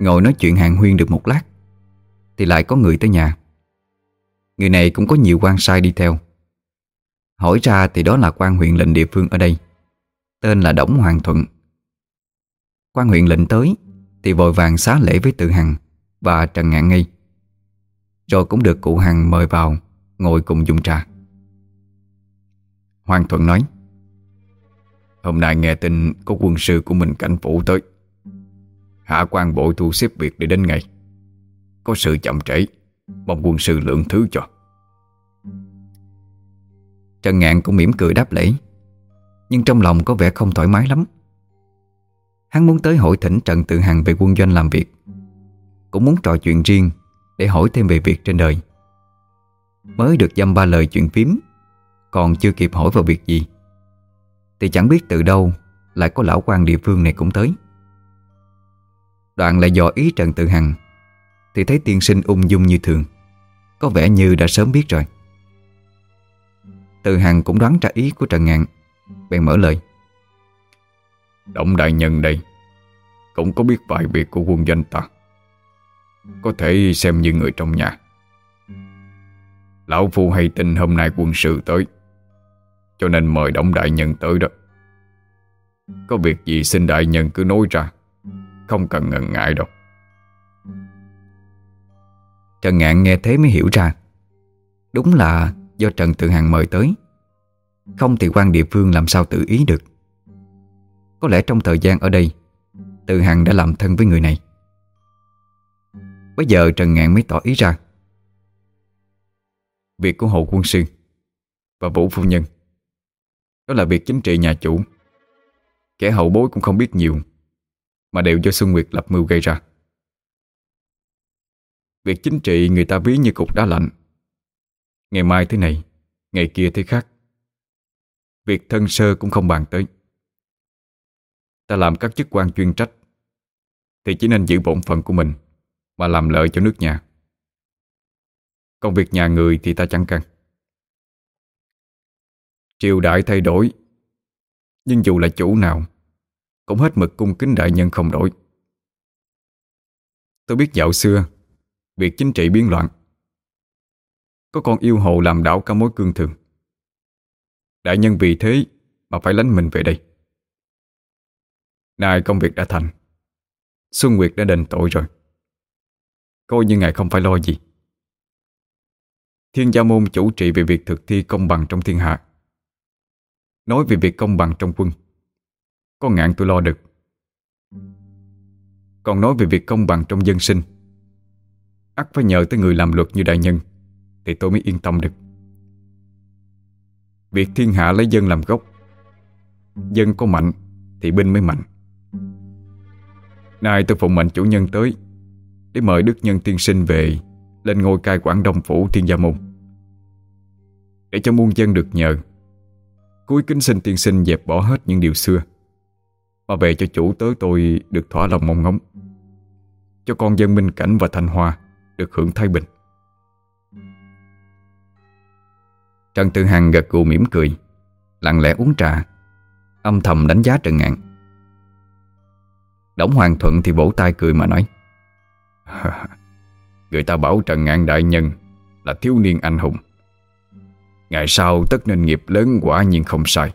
Ngồi nói chuyện hàng huyên được một lát, Thì lại có người tới nhà. Người này cũng có nhiều quan sai đi theo. Hỏi ra thì đó là quan huyện lệnh địa phương ở đây, Tên là Đổng Hoàng Thuận. Quan huyện lệnh tới Thì vội vàng xá lễ với Tự Hằng Và Trần Ngạn Nghi Rồi cũng được cụ Hằng mời vào, Ngồi cùng dùng trà. Hoàng Thuận nói, Hôm nay nghe tin có quân sư của mình cảnh phủ tới. Hạ quan bộ thu xếp việc để đến ngày. Có sự chậm trễ, Mong quân sư lượng thứ cho. Trần Ngạn cũng mỉm cười đáp lễ, Nhưng trong lòng có vẻ không thoải mái lắm. Hắn muốn tới hội thỉnh Trần Tự Hằng về quân doanh làm việc, Cũng muốn trò chuyện riêng Để hỏi thêm về việc trên đời. Mới được dăm ba lời chuyện phím còn chưa kịp hỏi vào việc gì. Thì chẳng biết từ đâu Lại có lão quan địa phương này cũng tới. Đoạn lại dò ý Trần Tự Hằng, Thì thấy tiên sinh ung dung như thường, Có vẻ như đã sớm biết rồi. Tự Hằng cũng đoán ra ý của Trần Ngạn, Bèn mở lời. Động đại nhân đây, Cũng có biết vài việc của quân doanh ta. Có thể xem như người trong nhà. Lão Phu hay tin hôm nay quân sự tới. Cho nên mời Động Đại Nhân tới đó. Có việc gì xin Đại Nhân cứ nói ra. Không cần ngần ngại đâu. Trần Ngạn nghe thế mới hiểu ra. Đúng là do Trần Tự Hằng mời tới. Không thì quan địa phương làm sao tự ý được. Có lẽ trong thời gian ở đây Từ Hằng đã làm thân với người này. Bây giờ Trần Ngạn mới tỏ ý ra. Việc của Hồ Quân Sư Và Vũ Phu Nhân đó là việc chính trị nhà chủ. Kẻ hậu bối cũng không biết nhiều, Mà đều do Xuân Nguyệt lập mưu gây ra. Việc chính trị người ta ví như cục đá lạnh. Ngày mai thế này, Ngày kia thế khác. Việc thân sơ cũng không bàn tới. Ta làm các chức quan chuyên trách, Thì chỉ nên giữ bổn phận của mình, Mà làm lợi cho nước nhà. Công việc nhà người thì ta chẳng cần. Triều đại thay đổi. Nhưng dù là chủ nào, Cũng hết mực cung kính đại nhân không đổi. Tôi biết dạo xưa, Việc chính trị biến loạn, Có con yêu hồ làm đảo cả mối cương thường. Đại nhân vì thế Mà phải lánh mình về đây. Nay công việc đã thành, Xuân Nguyệt đã đền tội rồi. Coi như ngài không phải lo gì. Thiên gia môn chủ trị về việc thực thi công bằng trong thiên hạ. Nói về việc công bằng trong quân. Có ngạn tôi lo được. Còn nói về việc công bằng trong dân sinh. Ắt phải nhờ tới người làm luật như đại nhân, Thì tôi mới yên tâm được. Việc thiên hạ lấy dân làm gốc, Dân có mạnh Thì binh mới mạnh. Nay tôi phụng mệnh chủ nhân tới, Để mời Đức Nhân tiên sinh về Lên ngôi cai quản Đông Phủ Thiên Gia Môn, Để cho muôn dân được nhờ. Cuối kính sinh tiên sinh dẹp bỏ hết những điều xưa. Mà về cho chủ tới tôi được thỏa lòng mong ngóng. Cho con dân Minh Cảnh và Thanh Hoa Được hưởng thái bình. Trần Tư Hằng gật gù mỉm cười, Lặng lẽ uống trà, Âm thầm đánh giá Trần Ngạn. Đổng Hoàng Thuận thì vỗ tay cười mà nói, Người ta bảo Trần Ngạn Đại Nhân Là thiếu niên anh hùng. Ngày sau tất nên nghiệp lớn quả nhiên không sai.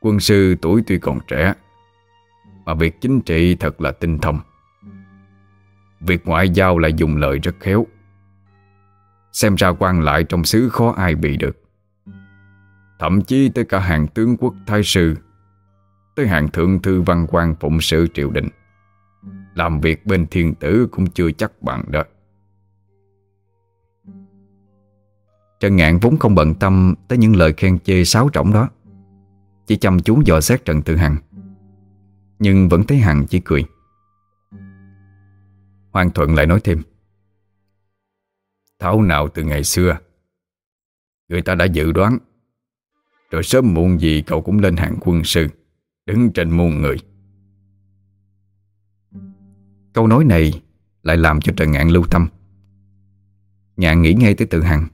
Quân sư tuổi tuy còn trẻ, Mà việc chính trị thật là tinh thông. Việc ngoại giao lại dùng lời rất khéo. Xem ra quan lại trong xứ khó ai bị được. Thậm chí tới cả hàng tướng quốc thái sư, Tới hàng thượng thư văn quan phụng sự triều đình, Làm việc bên thiên tử cũng chưa chắc bằng đó. Trần Ngạn vốn không bận tâm Tới những lời khen chê sáo trọng đó. Chỉ chăm chú dò xét Trần Tự Hằng. Nhưng vẫn thấy Hằng chỉ cười. Hoàng Thuận lại nói thêm. Thảo nào từ ngày xưa, Người ta đã dự đoán. Rồi sớm muộn gì cậu cũng lên hàng quân sư, Đứng trên muôn người. Câu nói này Lại làm cho Trần Ngạn lưu tâm. Ngạn nghĩ ngay tới Tự Hằng.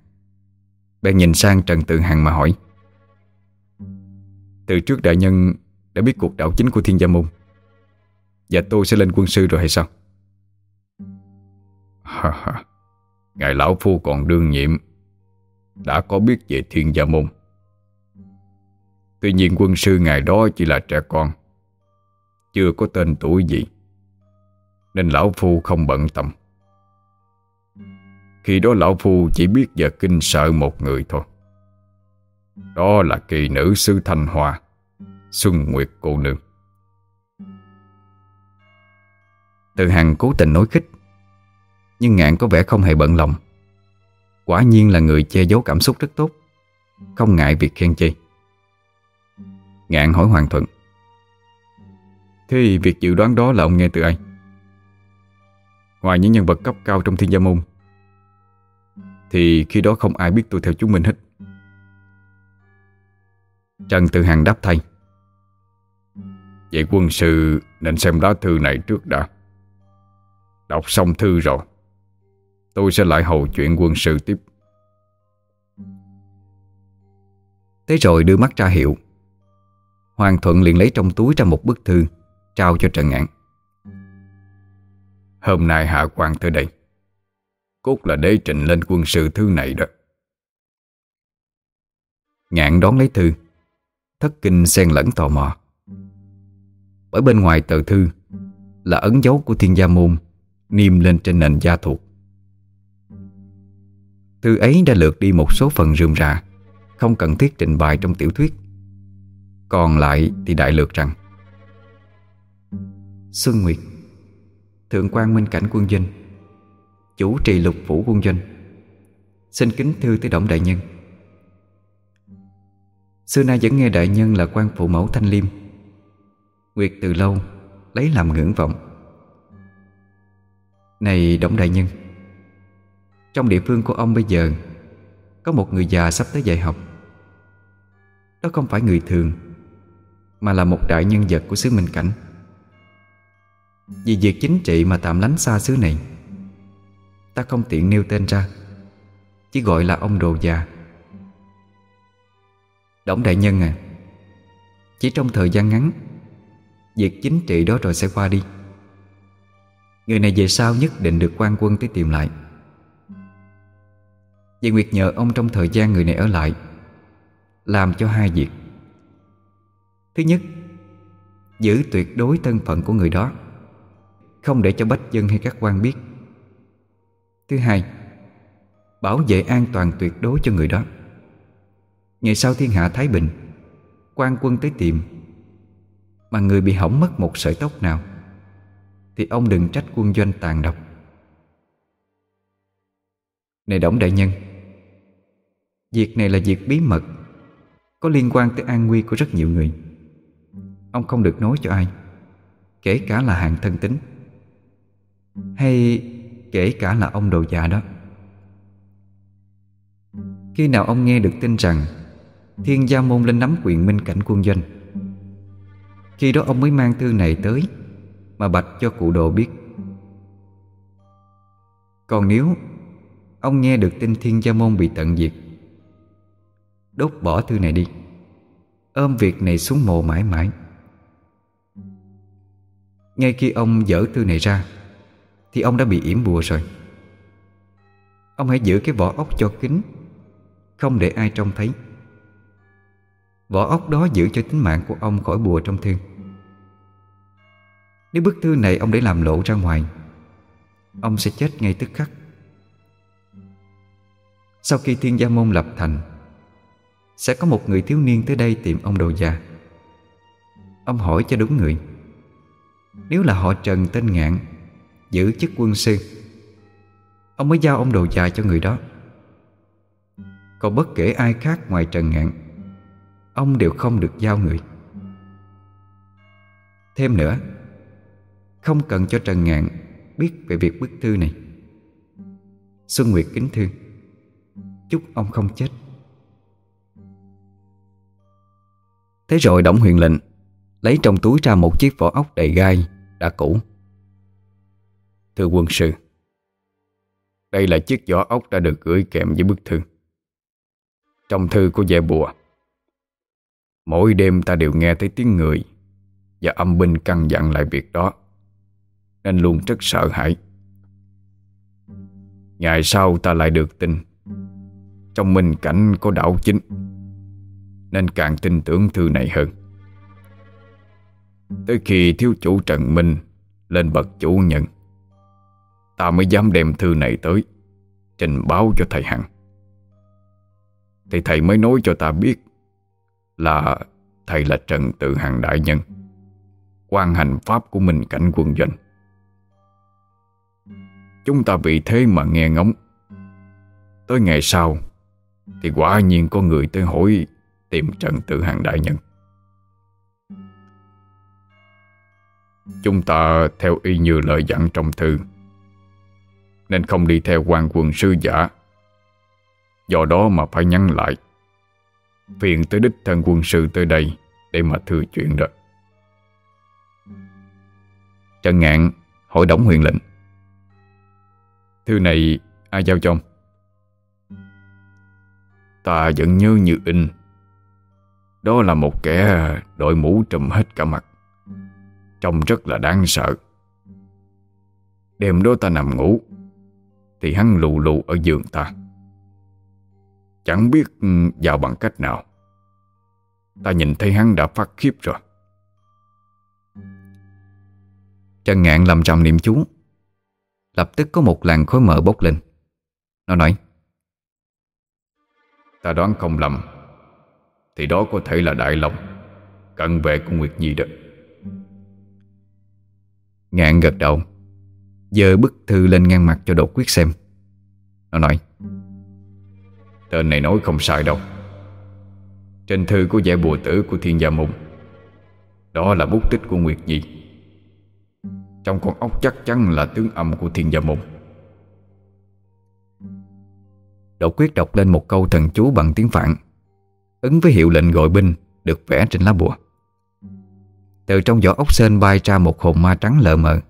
Bèn nhìn sang Trần Tự Hằng mà hỏi, Từ trước đại nhân Đã biết cuộc đảo chính của Thiên Gia Môn, Và tôi sẽ lên quân sư rồi hay sao? Ha ha, Ngài Lão Phu còn đương nhiệm, Đã có biết về thiên gia môn. Tuy nhiên quân sư ngài đó chỉ là trẻ con, Chưa có tên tuổi gì, Nên Lão Phu không bận tâm. Khi đó Lão Phu chỉ biết và kinh sợ một người thôi. Đó là kỳ nữ sư Thanh Hoa Xuân Nguyệt cô nương. Từ Hằng cố tình nói khích, nhưng Ngạn có vẻ không hề bận lòng. Quả nhiên là người che giấu cảm xúc rất tốt, Không ngại việc khen chê. Ngạn hỏi Hoàng Thuận, Thế việc dự đoán đó là ông nghe từ ai? Ngoài những nhân vật cấp cao trong thiên gia môn thì khi đó không ai biết tôi theo chúng mình hết. Trần Tự Hằng đáp thay. Vậy quân sư nên xem lá thư này trước đã. Đọc xong thư rồi, Tôi sẽ lại hầu chuyện quân sự tiếp. Thế rồi đưa mắt ra hiệu. Hoàng Thuận liền lấy trong túi ra một bức thư, Trao cho Trần Ngạn Hôm nay hạ quan tới đây. Cốt là để trình lên quân sự thư này đó. Ngạn đón lấy thư. Thất kinh xen lẫn tò mò. Bởi bên ngoài tờ thư Là ấn dấu của thiên gia môn, Niêm lên trên nền da thuộc. Thư ấy đã lượt đi một số phần rườm rà, Không cần thiết trình bày trong tiểu thuyết. Còn lại thì đại lược rằng, Xuân Nguyệt, Thượng quan Minh Cảnh quân dinh Chủ trì lục phủ quân doanh. Xin kính thư tới Động Đại Nhân. Xưa nay vẫn nghe Đại Nhân là quan phụ mẫu Thanh Liêm. Nguyệt từ lâu lấy làm ngưỡng vọng. Này Động Đại Nhân, trong địa phương của ông bây giờ Có một người già sắp tới dạy học. Đó không phải người thường, Mà là một đại nhân vật của xứ Minh Cảnh. Vì việc chính trị mà tạm lánh xa xứ này Ta không tiện nêu tên ra. Chỉ gọi là ông đồ già. Đổng đại nhân à Chỉ trong thời gian ngắn, Việc chính trị đó rồi sẽ qua đi. Người này về sau nhất định được quan quân tới tìm lại. Vì Nguyệt nhờ ông trong thời gian người này ở lại, Làm cho hai việc. Thứ nhất, Giữ tuyệt đối thân phận của người đó, Không để cho bách dân hay các quan biết. Thứ hai, Bảo vệ an toàn tuyệt đối cho người đó. Ngày sau thiên hạ Thái Bình, quan quân tới tìm, Mà người bị hỏng mất một sợi tóc nào, Thì ông đừng trách quân doanh tàn độc. Này Đổng Đại Nhân, Việc này là việc bí mật, Có liên quan tới an nguy của rất nhiều người. Ông không được nói cho ai, Kể cả là hàng thân tính Hay kể cả là ông đồ già đó. Khi nào ông nghe được tin rằng Thiên gia môn lên nắm quyền minh cảnh quân doanh, Khi đó ông mới mang thư này tới Mà bạch cho cụ đồ biết. Còn nếu Ông nghe được tin thiên gia môn bị tận diệt, Đốt bỏ thư này đi, Ôm việc này xuống mồ mãi mãi. Ngay khi ông dở thư này ra thì ông đã bị yểm bùa rồi. Ông hãy giữ cái vỏ ốc cho kín, Không để ai trông thấy. Vỏ ốc đó giữ cho tính mạng của ông khỏi bùa trong thư Nếu bức thư này ông để làm lộ ra ngoài, Ông sẽ chết ngay tức khắc. Sau khi thiên gia môn lập thành, Sẽ có một người thiếu niên tới đây tìm ông đồ già. Ông hỏi cho đúng người. Nếu là họ Trần tên Ngạn Giữ chức quân sư. Ông mới giao ông đồ già cho người đó. Còn bất kể ai khác ngoài Trần Ngạn, Ông đều không được giao người. Thêm nữa, Không cần cho Trần Ngạn Biết về việc bức thư này. Xuân Nguyệt kính thương Chúc ông không chết. Thế rồi Đổng Huyền lệnh Lấy trong túi ra một chiếc vỏ ốc đầy gai Đã cũ. Thưa quân sư. Đây là chiếc vỏ ốc đã được gửi kèm với bức thư. Trong thư có vẻ bùa. Mỗi đêm ta đều nghe thấy tiếng người Và âm binh căn dặn lại việc đó, Nên luôn rất sợ hãi. Ngày sau ta lại được tin, Trong minh cảnh có đảo chính, Nên càng tin tưởng thư này hơn. Tới khi thiếu chủ Trần Minh Lên bậc chủ nhận Ta mới dám đem thư này tới, Trình báo cho thầy Hằng. Thì thầy mới nói cho ta biết là thầy là Trần Tự Hằng Đại Nhân, quan hành pháp của mình cảnh quân doanh. Chúng ta vì thế mà nghe ngóng. Tới ngày sau Thì quả nhiên có người tới hỏi Tìm Trần Tự Hằng Đại Nhân. Chúng ta theo y như lời dặn trong thư nên không đi theo quan quân sư giả. Do đó mà phải nhắn lại. Phiền tới đích thân quân sư tới đây Để mà thừa chuyện rồi Trần Ngạn, hỏi đóng Huyền lệnh. Thư này ai giao cho ông? Ta vẫn nhớ như in. Đó là một kẻ đội mũ trùm hết cả mặt. Trông rất là đáng sợ. Đêm đó ta nằm ngủ thì hắn lù lù ở giường ta. Chẳng biết ừ, vào bằng cách nào. Ta nhìn thấy hắn đã phát khiếp rồi. Trần Ngạn làm trầm niệm chú. Lập tức có một làn khói mờ bốc lên. Nó nói, Ta đoán không lầm, Thì đó có thể là Đại Long, Cận vệ của Nguyệt Nhi đó. Ngạn gật đầu. Dơ bức thư lên ngang mặt cho đột quyết xem. Nó nói, Tên này nói không sai đâu. Trên thư có vẻ bùa tử của thiên gia môn. Đó là bút tích của Nguyệt Nhi. Trong con ốc chắc chắn là tướng âm của thiên gia môn. Đỗ quyết đọc lên một câu thần chú bằng tiếng Phạn, Ứng với hiệu lệnh gọi binh Được vẽ trên lá bùa. Từ trong vỏ ốc sên bay ra một hồn ma trắng lờ mờ.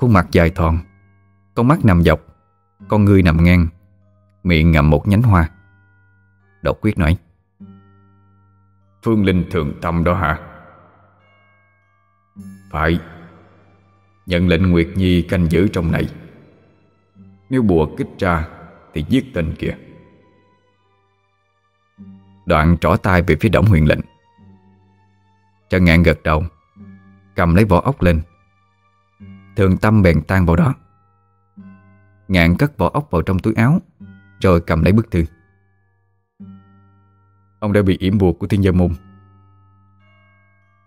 Khuôn mặt dài thòn Con mắt nằm dọc Con người nằm ngang Miệng ngậm một nhánh hoa. Độc quyết nói Phương Linh thường tâm đó hả? Phải. Nhận lệnh Nguyệt Nhi canh giữ trong này. Nếu bùa kích ra Thì giết tên kia. Đoạn trỏ tay về phía Đổng huyền lệnh. Trần ngạn gật đầu Cầm lấy vỏ ốc lên Thường tâm bèn tan vào đó. Ngạn cất vỏ ốc vào trong túi áo, Rồi cầm lấy bức thư. Ông đã bị yểm buộc của thiên gia môn.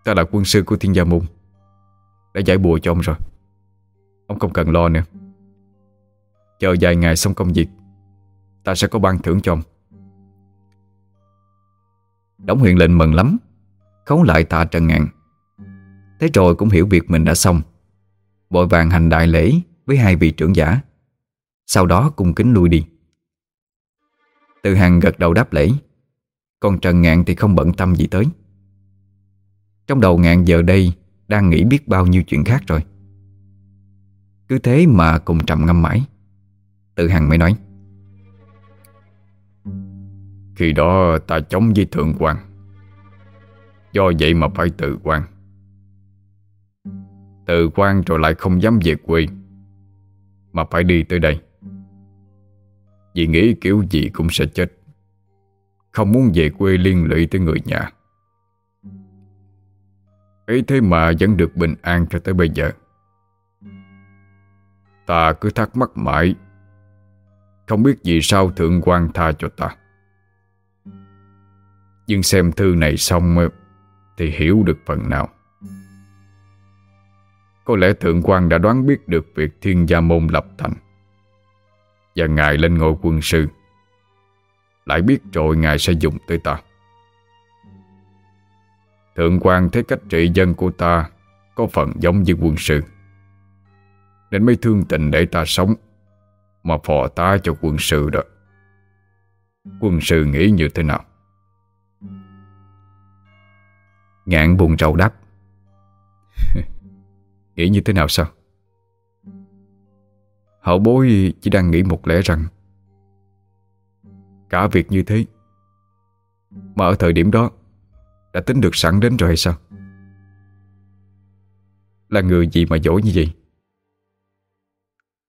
Ta là quân sư của thiên gia môn, Đã giải bùa cho ông rồi. Ông không cần lo nữa. Chờ vài ngày xong công việc, Ta sẽ có ban thưởng cho ông. Đống huyện lệnh mừng lắm, Khấu lại tạ trần ngạn. Thế rồi cũng hiểu việc mình đã xong. Vội vàng hành đại lễ Với hai vị trưởng giả. Sau đó cung kính lui đi. Từ hàng gật đầu đáp lễ. Còn Trần Ngạn thì không bận tâm gì tới. Trong đầu Ngạn giờ đây Đang nghĩ biết bao nhiêu chuyện khác rồi. Cứ thế mà cùng trầm ngâm mãi. Từ Hằng mới nói. Khi đó ta chống với thượng quan. Do vậy mà phải tự quan. Tự quan rồi lại không dám về quê. Mà phải đi tới đây. Vì nghĩ kiểu gì cũng sẽ chết. Không muốn về quê liên lụy tới người nhà. Ấy thế mà vẫn được bình an cho tới bây giờ. Ta cứ thắc mắc mãi. Không biết vì sao thượng quan tha cho ta. Nhưng xem thư này xong Thì hiểu được phần nào. Có lẽ thượng quan đã đoán biết được Việc thiên gia môn lập thành. Và ngài lên ngôi quân sư. Lại biết rồi ngài sẽ dùng tới ta. Thượng quan thấy cách trị dân của ta Có phần giống như quân sư. Nên mới thương tình để ta sống, Mà phò tá cho quân sư đó. Quân sư nghĩ như thế nào? Ngạn buồn rầu đáp. Nghĩ như thế nào sao? Hậu bối chỉ đang nghĩ một lẽ rằng, Cả việc như thế Mà ở thời điểm đó Đã tính được sẵn đến rồi hay sao? Là người gì mà dỗi như vậy?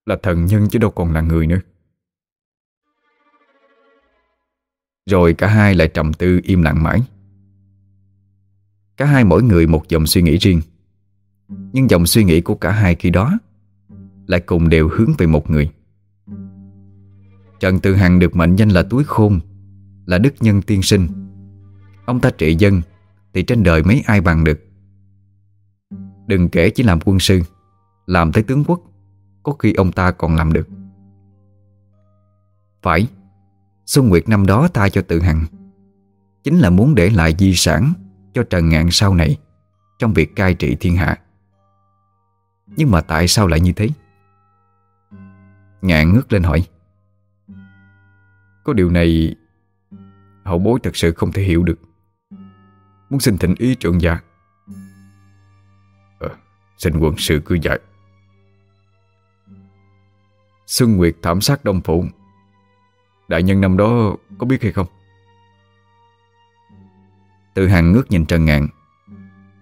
Là thần nhân chứ đâu còn là người nữa. Rồi cả hai lại trầm tư im lặng mãi. Cả hai mỗi người một dòng suy nghĩ riêng. Nhưng dòng suy nghĩ của cả hai khi đó Lại cùng đều hướng về một người. Trần Tự Hằng được mệnh danh là túi khôn, Là đức nhân tiên sinh. Ông ta trị dân Thì trên đời mấy ai bằng được. Đừng kể chỉ làm quân sư, Làm tới tướng quốc, Có khi ông ta còn làm được. Phải, Xuân Nguyệt năm đó ta cho Tự Hằng. Chính là muốn để lại di sản Cho Trần Ngạn sau này Trong việc cai trị thiên hạ. Nhưng mà tại sao lại như thế? Ngạn ngước lên hỏi. Có điều này Hậu bối thật sự không thể hiểu được. Muốn xin thỉnh ý trưởng gia ờ, Xin quân sự cứ dạy. Xuân Nguyệt thảm sát Đông Phụ Đại nhân năm đó có biết hay không? Từ hàng ngước nhìn Trần Ngạn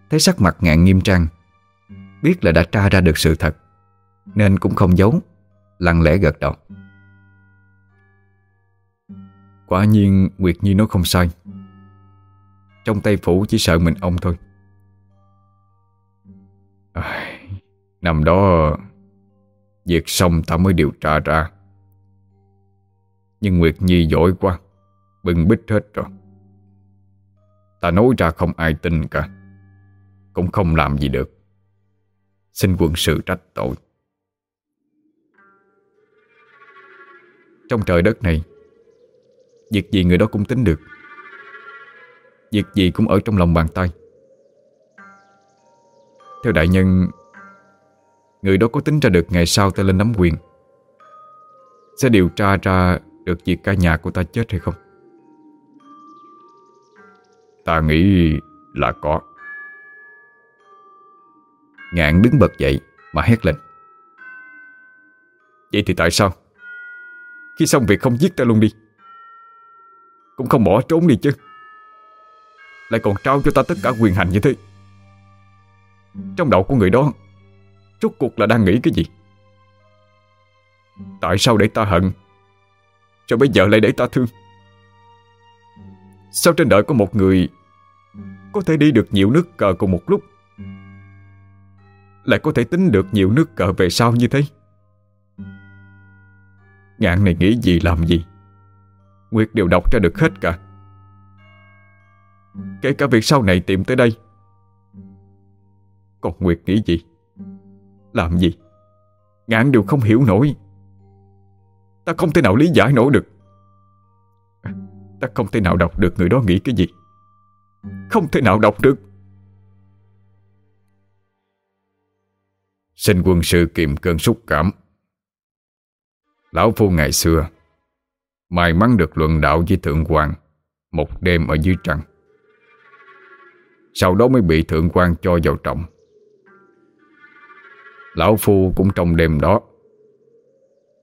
Thấy sắc mặt Ngạn nghiêm trang Biết là đã tra ra được sự thật Nên cũng không giấu Lặng lẽ gật đầu. Quả nhiên Nguyệt Nhi nói không sai. Trong tay phủ chỉ sợ mình ông thôi. À, Năm đó Việc xong ta mới điều tra ra. Nhưng Nguyệt Nhi giỏi quá Bưng bít hết rồi. Ta nói ra không ai tin cả Cũng không làm gì được. Xin quân sự trách tội. Trong trời đất này, Việc gì người đó cũng tính được. Việc gì cũng ở trong lòng bàn tay. Theo đại nhân, Người đó có tính ra được ngày sau ta lên nắm quyền. Sẽ điều tra ra được việc cả nhà của ta chết hay không? Ta nghĩ là có. Ngạn đứng bật dậy mà hét lên. Vậy thì tại sao? Khi xong việc không giết ta luôn đi. Cũng không bỏ trốn đi chứ. Lại còn trao cho ta tất cả quyền hành như thế. Trong đầu của người đó, Rốt cuộc là đang nghĩ cái gì? Tại sao để ta hận? Rồi bây giờ lại để ta thương? Sao trên đời có một người Có thể đi được nhiều nước cờ cùng một lúc? Lại có thể tính được nhiều nước cờ về sau như thế? Ngạn này nghĩ gì làm gì? Nguyệt đều đọc ra được hết cả. Kể cả việc sau này tìm tới đây. Còn Nguyệt nghĩ gì? Làm gì? Ngạn đều không hiểu nổi. Ta không thể nào lý giải nổi được. Ta không thể nào đọc được người đó nghĩ cái gì. Không thể nào đọc được. Xin quân sư kiềm cơn xúc cảm. Lão Phu ngày xưa, May mắn được luận đạo với Thượng Hoàng Một đêm ở dưới trăng. Sau đó mới bị Thượng quan cho vào trọng. Lão Phu cũng trong đêm đó,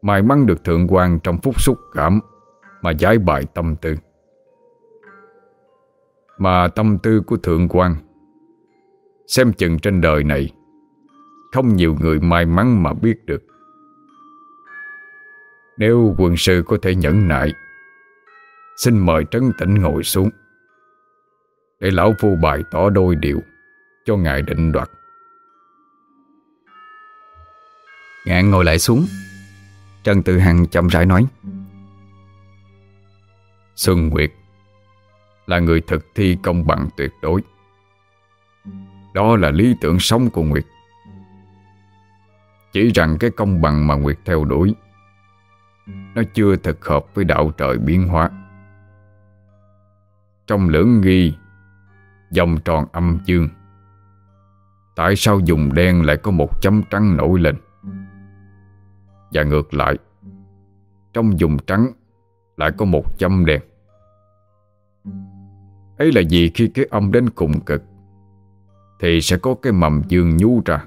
May mắn được Thượng quan trong phút xúc cảm Mà giải bài tâm tư. Mà tâm tư của Thượng quan Xem chừng trên đời này không nhiều người may mắn mà biết được. Nếu quân sư có thể nhẫn nại Xin mời trấn tĩnh ngồi xuống. Để lão phu bài tỏ đôi điều Cho ngài định đoạt. Ngạn ngồi lại xuống. Trần Tự Hằng chậm rãi nói. Xuân Nguyệt Là người thực thi công bằng tuyệt đối. Đó là lý tưởng sống của Nguyệt chỉ rằng cái công bằng mà Nguyệt theo đuổi, Nó chưa thực hợp với đạo trời biến hóa. Trong lưỡng nghi Dòng tròn âm dương, Tại sao dùng đen lại có một chấm trắng nổi lên? Và ngược lại, Trong dùng trắng Lại có một chấm đen. Ấy là vì khi cái âm đến cùng cực, Thì sẽ có cái mầm dương nhú ra.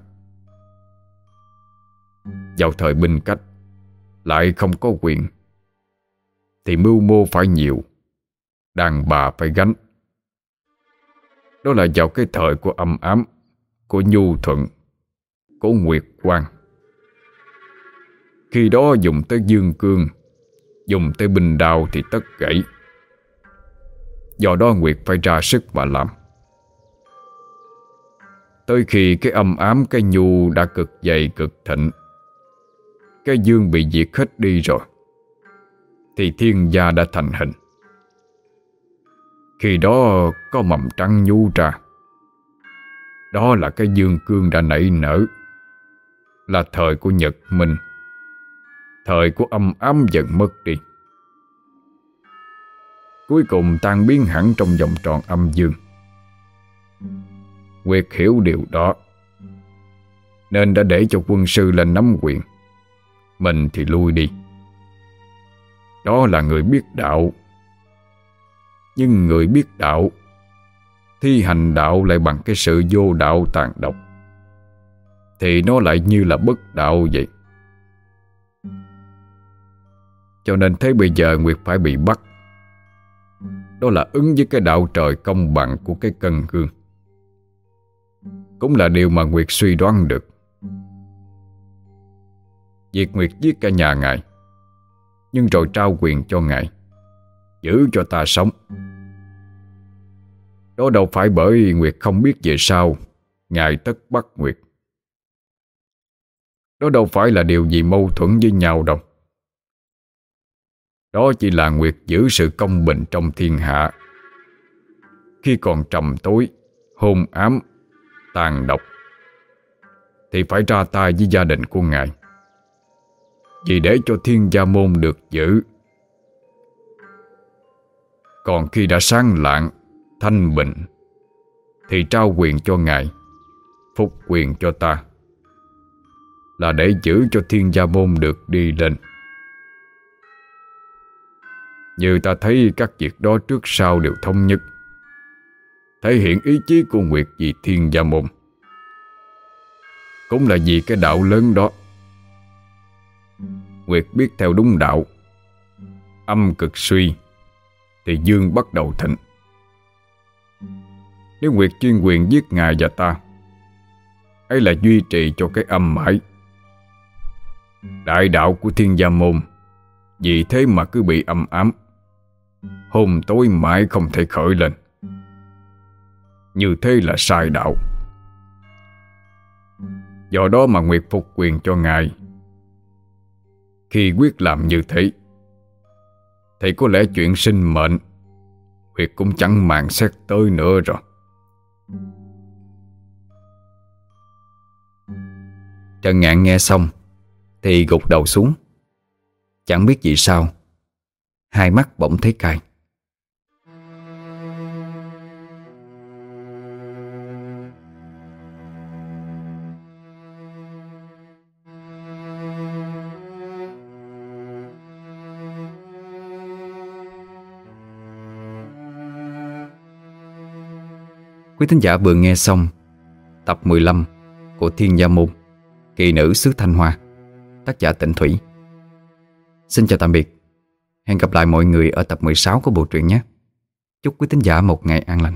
Vào thời binh cách, Lại không có quyền. Thì mưu mô phải nhiều, Đàn bà phải gánh. Đó là vào cái thời của âm ám, Của nhu thuận, Của nguyệt quang. Khi đó dùng tới dương cương, Dùng tới bình đào thì tất gãy. Do đó Nguyệt phải ra sức mà làm. Tới khi cái âm ám, cái nhu đã cực dày cực thịnh cái dương bị diệt hết đi rồi. Thì thiên gia đã thành hình. Khi đó có mầm trắng nhu ra Đó là cái dương cương đã nảy nở. Là thời của Nhật Minh. Thời của âm ám dần mất đi. Cuối cùng tan biến hẳn trong vòng tròn âm dương. Nguyệt hiểu điều đó. Nên đã để cho quân sư lên nắm quyền. Mình thì lui đi. Đó là người biết đạo. Nhưng người biết đạo, Thi hành đạo lại bằng cái sự vô đạo tàn độc. Thì nó lại như là bất đạo vậy. Cho nên thế bây giờ Nguyệt phải bị bắt. Đó là ứng với cái đạo trời công bằng của cái cân gương. Cũng là điều mà Nguyệt suy đoán được. Diệt Nguyệt giết cả nhà ngài. Nhưng rồi trao quyền cho ngài, Giữ cho ta sống. Đó đâu phải bởi Nguyệt không biết về sau, Ngài tất bắt Nguyệt. Đó đâu phải là điều gì mâu thuẫn với nhau đâu. Đó chỉ là Nguyệt giữ sự công bình trong thiên hạ. Khi còn trầm tối, Hôn ám, Tàn độc, Thì phải ra tay với gia đình của ngài. Vì để cho thiên gia môn được giữ. Còn khi đã sáng lạng, Thanh bình, Thì trao quyền cho ngài Phục quyền cho ta. Là để giữ cho thiên gia môn được đi lên. Như ta thấy các việc đó trước sau đều thống nhất. Thể hiện ý chí của Nguyệt vì thiên gia môn. Cũng là vì cái đạo lớn đó Nguyệt biết theo đúng đạo. Âm cực suy, Thì dương bắt đầu thịnh. Nếu Nguyệt chuyên quyền giết ngài và ta, ấy là duy trì cho cái âm mãi. Đại đạo của thiên gia môn, Vì thế mà cứ bị âm ám. Hôm tối mãi không thể khởi lên. Như thế là sai đạo. Do đó mà Nguyệt phục quyền cho Ngài khi quyết làm như thế. Thì có lẽ chuyện sinh mệnh Huyệt cũng chẳng màng xét tới nữa rồi. Trần Ngạn nghe xong, Thì gục đầu xuống. Chẳng biết gì sao, Hai mắt bỗng thấy cay. Quý thính giả vừa nghe xong Tập 15 của Thiên Gia Môn, Kỳ nữ xứ Thanh Hoa, Tác giả Tịnh Thủy. Xin chào tạm biệt. Hẹn gặp lại mọi người ở tập 16 của bộ truyện nhé. Chúc quý thính giả một ngày an lành.